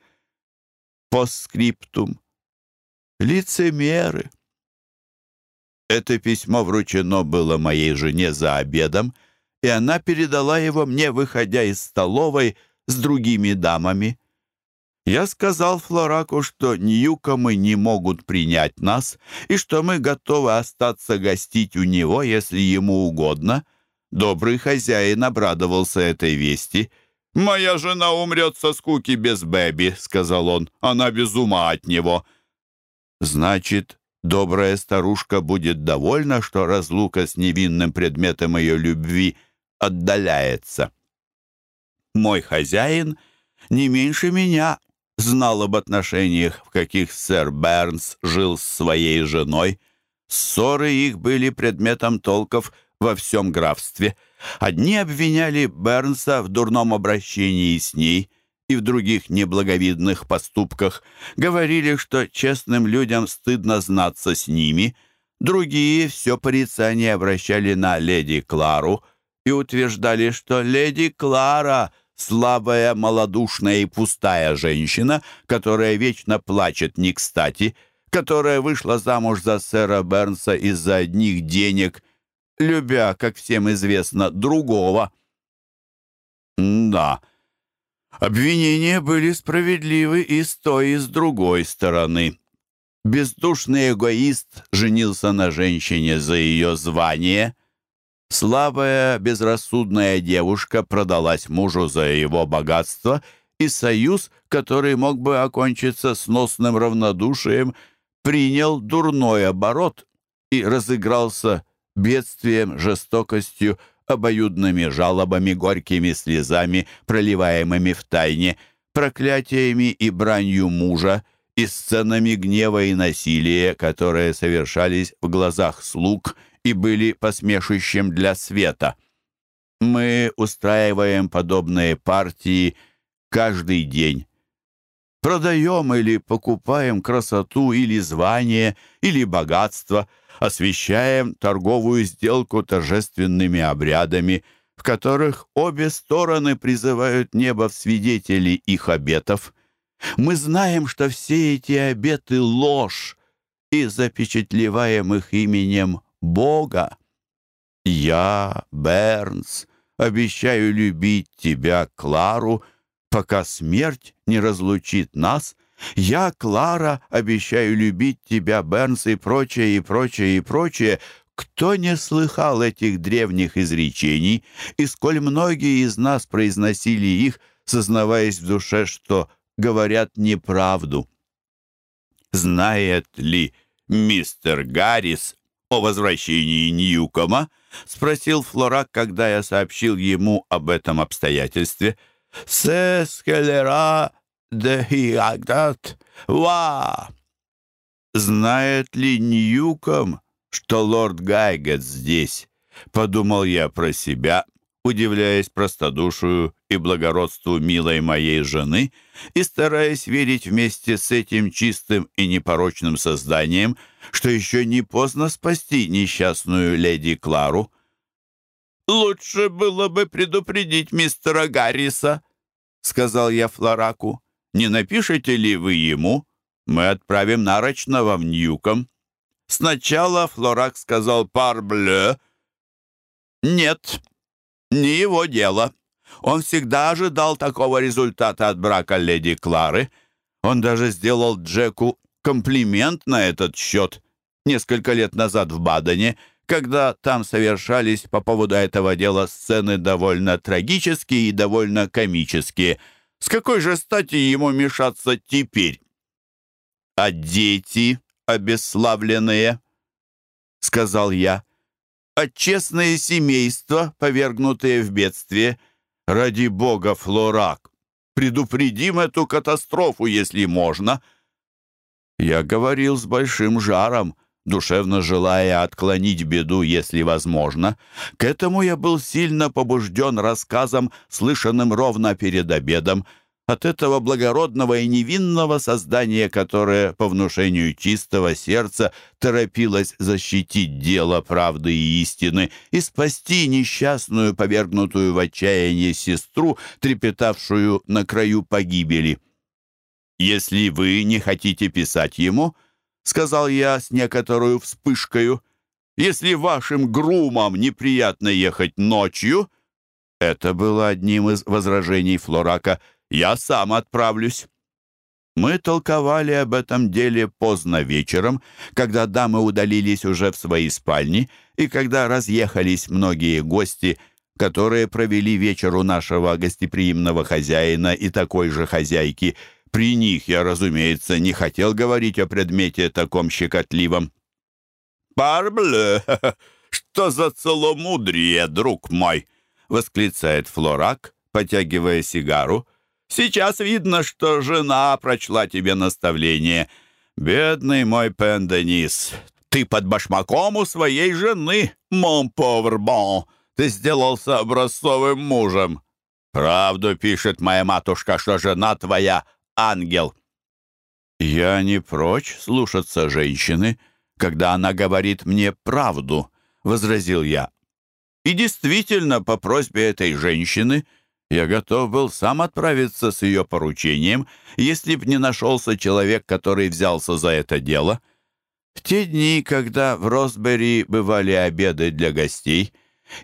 Постскриптум. Лицемеры. Это письмо вручено было моей жене за обедом, и она передала его мне, выходя из столовой с другими дамами. Я сказал Флораку, что Ньюкомы не могут принять нас и что мы готовы остаться гостить у него, если ему угодно. Добрый хозяин обрадовался этой вести. «Моя жена умрет со скуки без Бэби», — сказал он. «Она без ума от него». «Значит, добрая старушка будет довольна, что разлука с невинным предметом ее любви отдаляется». Мой хозяин не меньше меня знал об отношениях, в каких сэр Бернс жил с своей женой. Ссоры их были предметом толков во всем графстве. Одни обвиняли Бернса в дурном обращении с ней и в других неблаговидных поступках, говорили, что честным людям стыдно знаться с ними, другие все порицание обращали на леди Клару и утверждали, что леди Клара — слабая, малодушная и пустая женщина, которая вечно плачет не кстати, которая вышла замуж за сэра Бернса из-за одних денег — любя, как всем известно, другого. Да, обвинения были справедливы и с той, и с другой стороны. Бездушный эгоист женился на женщине за ее звание. Слабая, безрассудная девушка продалась мужу за его богатство, и союз, который мог бы окончиться сносным равнодушием, принял дурной оборот и разыгрался бедствием, жестокостью, обоюдными жалобами, горькими слезами, проливаемыми в тайне, проклятиями и бранью мужа, и сценами гнева и насилия, которые совершались в глазах слуг и были посмешищем для света. Мы устраиваем подобные партии каждый день. Продаем или покупаем красоту или звание, или богатство – освещаем торговую сделку торжественными обрядами, в которых обе стороны призывают небо в свидетели их обетов. Мы знаем, что все эти обеты — ложь, и запечатлеваем их именем Бога. Я, Бернс, обещаю любить тебя, Клару, пока смерть не разлучит нас — я, Клара, обещаю любить тебя, Бернс, и прочее, и прочее, и прочее. Кто не слыхал этих древних изречений, и сколь многие из нас произносили их, сознаваясь в душе, что говорят неправду? Знает ли мистер Гаррис о возвращении Ньюкома? Спросил Флорак, когда я сообщил ему об этом обстоятельстве. «Сескелера Дехиагдат Ва! Знает ли Ньюком, что лорд Гайгет здесь? Подумал я про себя, удивляясь простодушию и благородству милой моей жены и стараясь верить вместе с этим чистым и непорочным созданием, что еще не поздно спасти несчастную леди Клару. «Лучше было бы предупредить мистера Гарриса», — сказал я Флораку. Не напишете ли вы ему? Мы отправим нарочного в Ньюком». Сначала Флорак сказал «парбле». «Нет, не его дело. Он всегда ожидал такого результата от брака леди Клары. Он даже сделал Джеку комплимент на этот счет несколько лет назад в Бадене, когда там совершались по поводу этого дела сцены довольно трагические и довольно комические – с какой же стати ему мешаться теперь? А дети обесславленные, — сказал я, — а честное семейство, повергнутые в бедствие, ради бога, Флорак, предупредим эту катастрофу, если можно. Я говорил с большим жаром, душевно желая отклонить беду, если возможно. К этому я был сильно побужден рассказом, слышанным ровно перед обедом, от этого благородного и невинного создания, которое, по внушению чистого сердца, торопилось защитить дело правды и истины и спасти несчастную, повергнутую в отчаяние сестру, трепетавшую на краю погибели. «Если вы не хотите писать ему, — сказал я с некоторую вспышкою. «Если вашим грумам неприятно ехать ночью...» Это было одним из возражений Флорака. «Я сам отправлюсь». Мы толковали об этом деле поздно вечером, когда дамы удалились уже в свои спальни и когда разъехались многие гости, которые провели вечер у нашего гостеприимного хозяина и такой же хозяйки — при них я, разумеется, не хотел говорить о предмете таком щекотливом. «Парбле! *laughs* Что за целомудрие, друг мой!» — восклицает Флорак, потягивая сигару. Сейчас видно, что жена прочла тебе наставление. Бедный мой Пенденис, ты под башмаком у своей жены, мон поврбон. Ты сделался образцовым мужем. Правду пишет моя матушка, что жена твоя — ангел. Я не прочь слушаться женщины, когда она говорит мне правду, — возразил я. И действительно, по просьбе этой женщины — я готов был сам отправиться с ее поручением, если б не нашелся человек, который взялся за это дело. В те дни, когда в Росбери бывали обеды для гостей,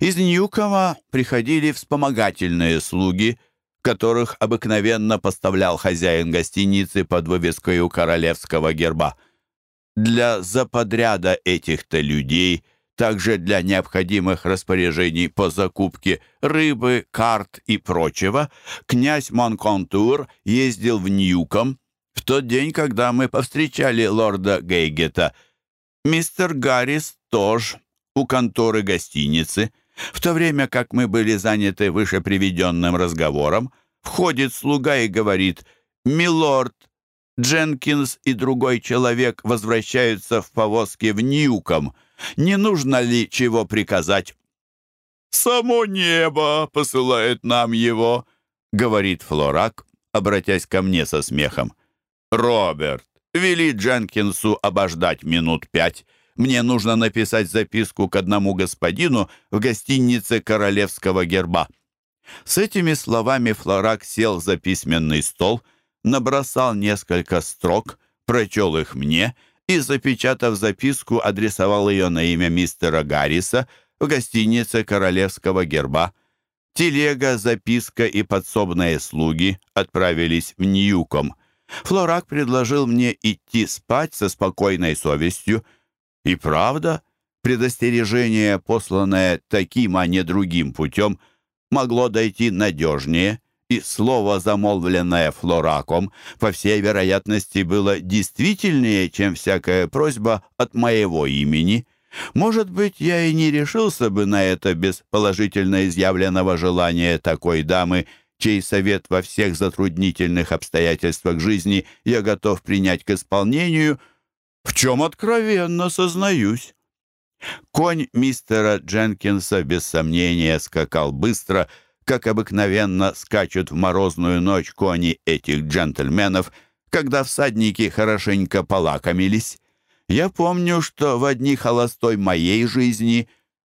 из Ньюкома приходили вспомогательные слуги, которых обыкновенно поставлял хозяин гостиницы под вывеской у королевского герба. Для заподряда этих-то людей – также для необходимых распоряжений по закупке рыбы, карт и прочего, князь Монконтур ездил в Ньюком в тот день, когда мы повстречали лорда Гейгета. Мистер Гаррис тоже у конторы гостиницы. В то время как мы были заняты выше приведенным разговором, входит слуга и говорит «Милорд, Дженкинс и другой человек возвращаются в повозке в Ньюком». Не нужно ли чего приказать?» «Само небо посылает нам его», — говорит Флорак, обратясь ко мне со смехом. «Роберт, вели Дженкинсу обождать минут пять. Мне нужно написать записку к одному господину в гостинице Королевского герба». С этими словами Флорак сел за письменный стол, набросал несколько строк, прочел их мне — и, запечатав записку, адресовал ее на имя мистера Гарриса в гостинице Королевского герба. Телега, записка и подсобные слуги отправились в Ньюком. Флорак предложил мне идти спать со спокойной совестью. И правда, предостережение, посланное таким, а не другим путем, могло дойти надежнее — и слово, замолвленное Флораком, по всей вероятности, было действительнее, чем всякая просьба от моего имени. Может быть, я и не решился бы на это без положительно изъявленного желания такой дамы, чей совет во всех затруднительных обстоятельствах жизни я готов принять к исполнению, в чем откровенно сознаюсь. Конь мистера Дженкинса без сомнения скакал быстро, как обыкновенно скачут в морозную ночь кони этих джентльменов, когда всадники хорошенько полакомились. Я помню, что в одни холостой моей жизни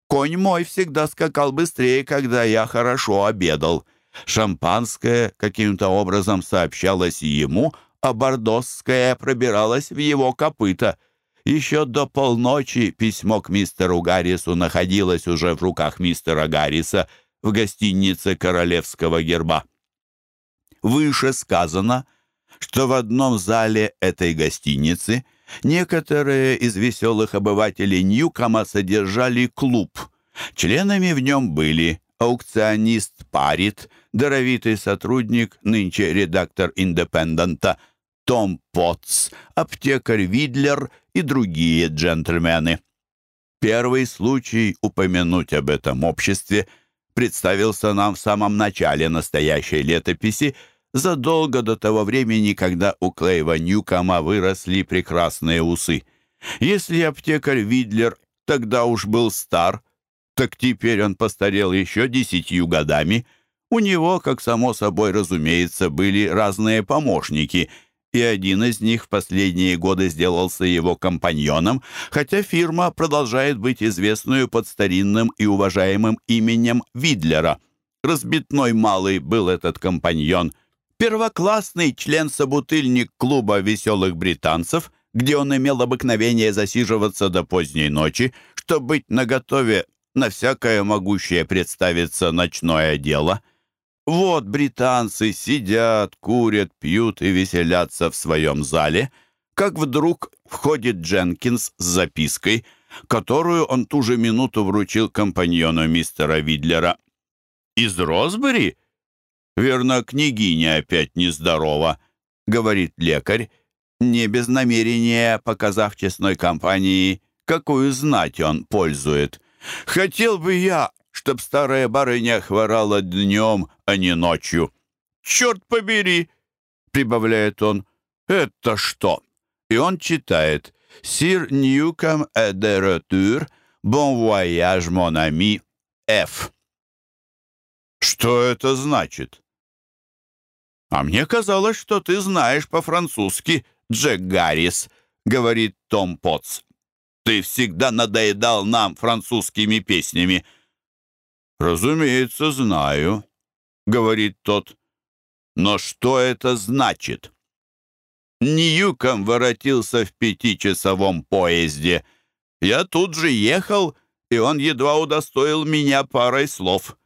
конь мой всегда скакал быстрее, когда я хорошо обедал. Шампанское каким-то образом сообщалось ему, а бордосское пробиралось в его копыта. Еще до полночи письмо к мистеру Гаррису находилось уже в руках мистера Гарриса — в гостинице Королевского герба. Выше сказано, что в одном зале этой гостиницы некоторые из веселых обывателей Ньюкома содержали клуб. Членами в нем были аукционист Парит, даровитый сотрудник, нынче редактор «Индепендента», том Потц, аптекарь Видлер и другие джентльмены. Первый случай упомянуть об этом обществе – представился нам в самом начале настоящей летописи, задолго до того времени, когда у Клейва Ньюкома выросли прекрасные усы. Если аптекарь Видлер тогда уж был стар, так теперь он постарел еще десятью годами. У него, как само собой разумеется, были разные помощники — и один из них в последние годы сделался его компаньоном, хотя фирма продолжает быть известную под старинным и уважаемым именем Видлера. Разбитной малый был этот компаньон. Первоклассный член-собутыльник клуба веселых британцев, где он имел обыкновение засиживаться до поздней ночи, чтобы быть наготове на всякое могущее представиться ночное дело — вот британцы сидят, курят, пьют и веселятся в своем зале, как вдруг входит Дженкинс с запиской, которую он ту же минуту вручил компаньону мистера Видлера. «Из Росбери?» «Верно, княгиня опять нездорова», — говорит лекарь, не без намерения показав честной компании, какую знать он пользует. «Хотел бы я чтоб старая барыня хворала днем, а не ночью. черт побери!» — прибавляет он. «Это что?» И он читает «Сир Ньюком ретур, бон вояж, мон ами, Ф». «Что это значит?» «А мне казалось, что ты знаешь по-французски, Джек Гаррис», — говорит Том Потс. «Ты всегда надоедал нам французскими песнями». «Разумеется, знаю», — говорит тот. «Но что это значит?» Ньюком воротился в пятичасовом поезде. Я тут же ехал, и он едва удостоил меня парой слов.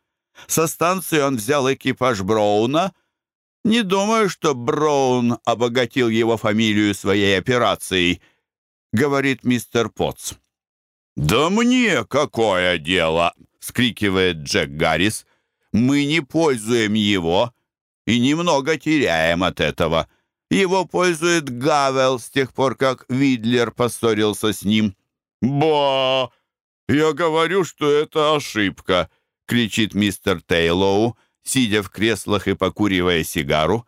Со станции он взял экипаж Броуна. Не думаю, что Броун обогатил его фамилию своей операцией, говорит мистер Потц. «Да мне какое дело!» — скрикивает Джек Гаррис. «Мы не пользуем его и немного теряем от этого. Его пользует Гавел с тех пор, как Видлер поссорился с ним». «Ба! Я говорю, что это ошибка!» — кричит мистер Тейлоу, сидя в креслах и покуривая сигару.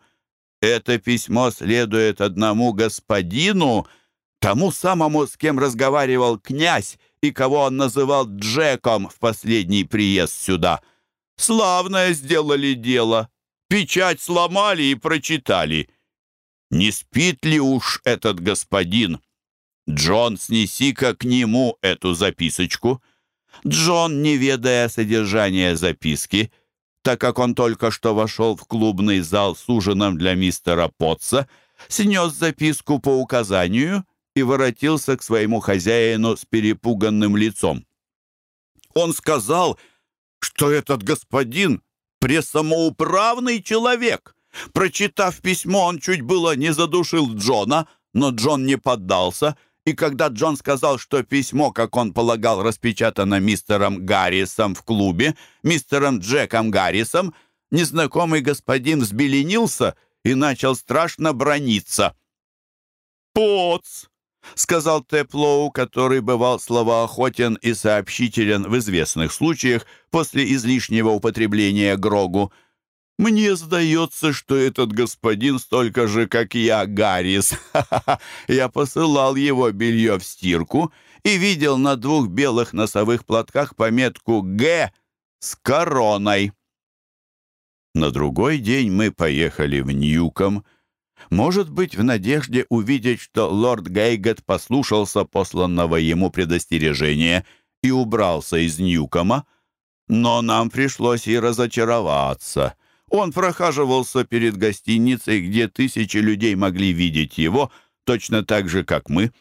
«Это письмо следует одному господину, тому самому, с кем разговаривал князь и кого он называл Джеком в последний приезд сюда. Славное сделали дело. Печать сломали и прочитали. Не спит ли уж этот господин? Джон, снеси-ка к нему эту записочку». Джон, не ведая содержания записки, так как он только что вошел в клубный зал с ужином для мистера Потца, снес записку по указанию и воротился к своему хозяину с перепуганным лицом. Он сказал, что этот господин пресамоуправный человек. Прочитав письмо, он чуть было не задушил Джона, но Джон не поддался — и когда Джон сказал, что письмо, как он полагал, распечатано мистером Гаррисом в клубе, мистером Джеком Гаррисом, незнакомый господин взбеленился и начал страшно брониться. «Поц!» — сказал Теплоу, который бывал словоохотен и сообщителен в известных случаях после излишнего употребления Грогу — мне сдается, что этот господин столько же, как я, Гаррис. Я посылал его белье в стирку и видел на двух белых носовых платках пометку «Г» с короной. На другой день мы поехали в Ньюком, может быть, в надежде увидеть, что лорд Гейгет послушался посланного ему предостережения и убрался из Ньюкома, но нам пришлось и разочароваться — он прохаживался перед гостиницей, где тысячи людей могли видеть его, точно так же, как мы.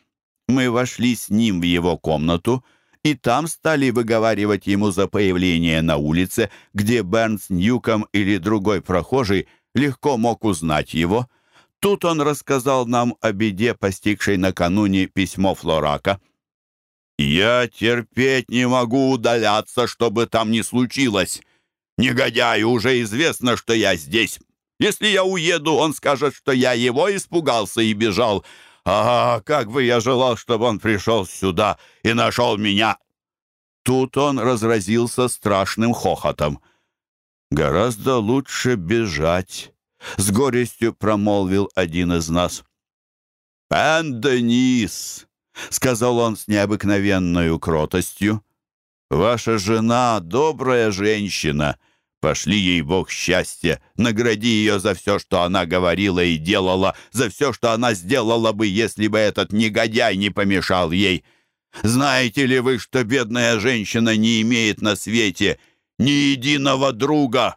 Мы вошли с ним в его комнату, и там стали выговаривать ему за появление на улице, где Бернс Ньюком или другой прохожий легко мог узнать его. Тут он рассказал нам о беде, постигшей накануне письмо Флорака. «Я терпеть не могу удаляться, чтобы там не случилось. Негодяю уже известно, что я здесь. Если я уеду, он скажет, что я его испугался и бежал. А как бы я желал, чтобы он пришел сюда и нашел меня!» Тут он разразился страшным хохотом. «Гораздо лучше бежать», — с горестью промолвил один из нас. «Пен Денис», — сказал он с необыкновенной кротостью, — «ваша жена добрая женщина» Пошли ей Бог счастья, награди ее за все, что она говорила и делала, за все, что она сделала бы, если бы этот негодяй не помешал ей. Знаете ли вы, что бедная женщина не имеет на свете ни единого друга?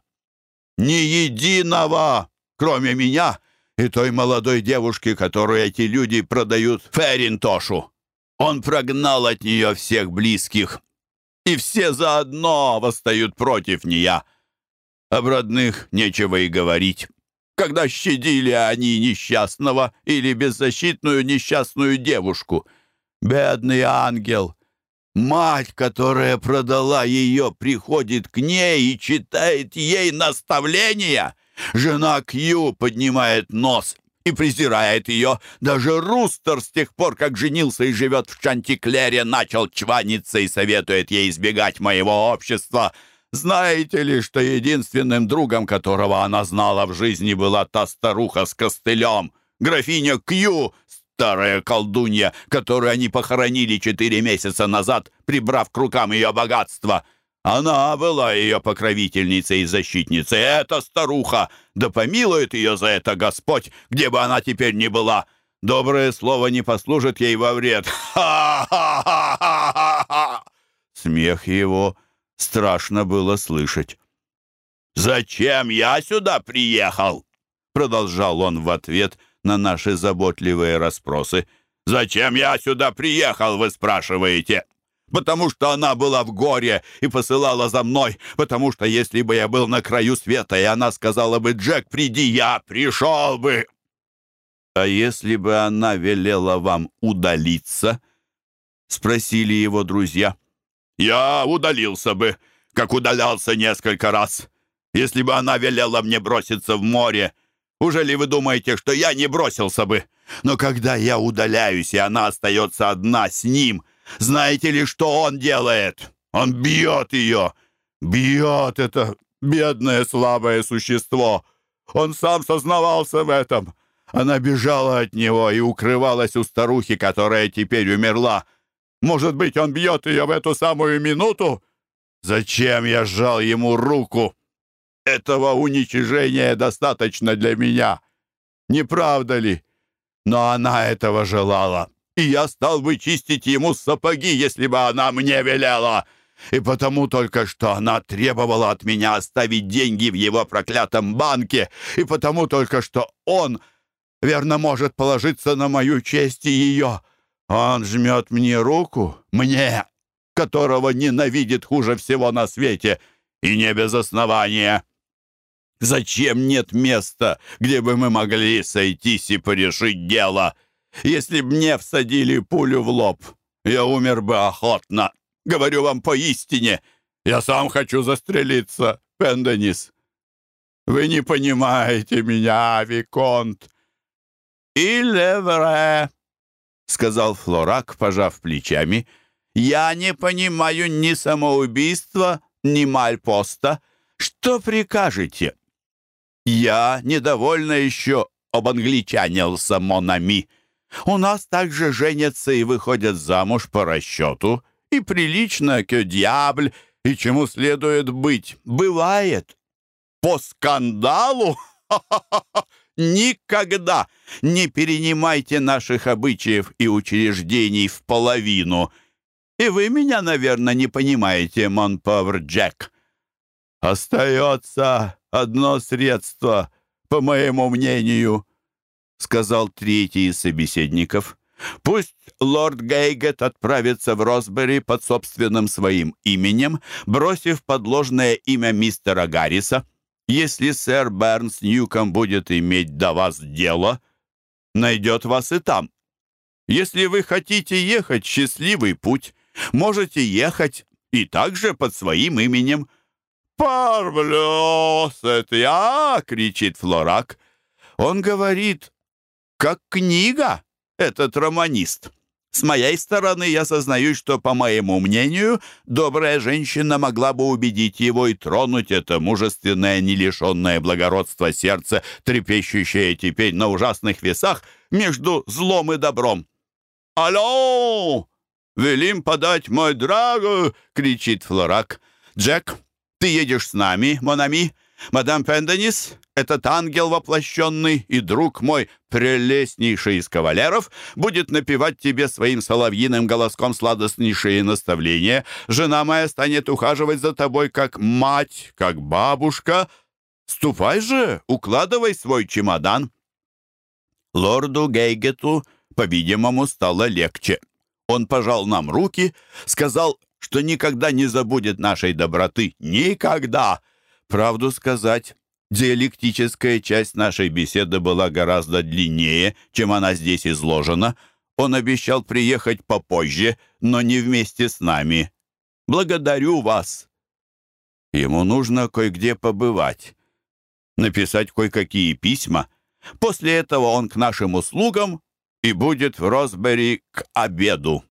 Ни единого, кроме меня и той молодой девушки, которую эти люди продают Ферринтошу. Он прогнал от нее всех близких, и все заодно восстают против нее. Об родных нечего и говорить. Когда щадили они несчастного или беззащитную несчастную девушку. Бедный ангел! Мать, которая продала ее, приходит к ней и читает ей наставления. Жена Кью поднимает нос и презирает ее. Даже Рустер с тех пор, как женился и живет в Чантиклере, начал чваниться и советует ей избегать моего общества. Знаете ли, что единственным другом, которого она знала в жизни, была та старуха с костылем, графиня Кью, старая колдунья, которую они похоронили четыре месяца назад, прибрав к рукам ее богатство. Она была ее покровительницей и защитницей. Эта старуха, да помилует ее за это Господь, где бы она теперь ни была. Доброе слово не послужит ей во вред. Ха-ха-ха-ха-ха! Смех его страшно было слышать. «Зачем я сюда приехал?» Продолжал он в ответ на наши заботливые расспросы. «Зачем я сюда приехал, вы спрашиваете?» Потому что она была в горе и посылала за мной, потому что если бы я был на краю света, и она сказала бы, «Джек, приди, я пришел бы!» «А если бы она велела вам удалиться?» — спросили его друзья. «Я удалился бы, как удалялся несколько раз. Если бы она велела мне броситься в море, уже ли вы думаете, что я не бросился бы? Но когда я удаляюсь, и она остается одна с ним, знаете ли, что он делает? Он бьет ее. Бьет это бедное слабое существо. Он сам сознавался в этом. Она бежала от него и укрывалась у старухи, которая теперь умерла. Может быть, он бьет ее в эту самую минуту? Зачем я сжал ему руку? Этого уничижения достаточно для меня. Не правда ли? Но она этого желала и я стал бы чистить ему сапоги, если бы она мне велела. И потому только что она требовала от меня оставить деньги в его проклятом банке, и потому только что он, верно, может положиться на мою честь и ее. Он жмет мне руку, мне, которого ненавидит хуже всего на свете, и не без основания. Зачем нет места, где бы мы могли сойтись и порешить дело?» Если б мне всадили пулю в лоб, я умер бы охотно. Говорю вам поистине, я сам хочу застрелиться, Пенденис. Вы не понимаете меня, Виконт. И левре, сказал Флорак, пожав плечами. Я не понимаю ни самоубийства, ни мальпоста. Что прикажете? Я недовольна еще об англичанился Монами. У нас также женятся и выходят замуж по расчету. И прилично, que дьябль, и чему следует быть. Бывает. По скандалу? *laughs* Никогда не перенимайте наших обычаев и учреждений в половину. И вы меня, наверное, не понимаете, Монпавр Джек. Остается одно средство, по моему мнению — сказал третий из собеседников. «Пусть лорд Гейгет отправится в Росбери под собственным своим именем, бросив подложное имя мистера Гарриса. Если сэр Бернс Ньюком будет иметь до вас дело, найдет вас и там. Если вы хотите ехать счастливый путь, можете ехать и также под своим именем». «Парблёс, это я!» — кричит Флорак. Он говорит, как книга, этот романист. С моей стороны я сознаюсь, что, по моему мнению, добрая женщина могла бы убедить его и тронуть это мужественное, не лишенное благородства сердце, трепещущее теперь на ужасных весах между злом и добром. «Алло! Велим подать, мой драго!» — кричит Флорак. «Джек, ты едешь с нами, Монами? Мадам Пенденис, этот ангел воплощенный и друг мой, прелестнейший из кавалеров, будет напевать тебе своим соловьиным голоском сладостнейшие наставления. Жена моя станет ухаживать за тобой как мать, как бабушка. Ступай же, укладывай свой чемодан». Лорду Гейгету, по-видимому, стало легче. Он пожал нам руки, сказал, что никогда не забудет нашей доброты. Никогда! Правду сказать, диалектическая часть нашей беседы была гораздо длиннее, чем она здесь изложена. Он обещал приехать попозже, но не вместе с нами. Благодарю вас. Ему нужно кое-где побывать, написать кое-какие письма. После этого он к нашим услугам и будет в Росбери к обеду.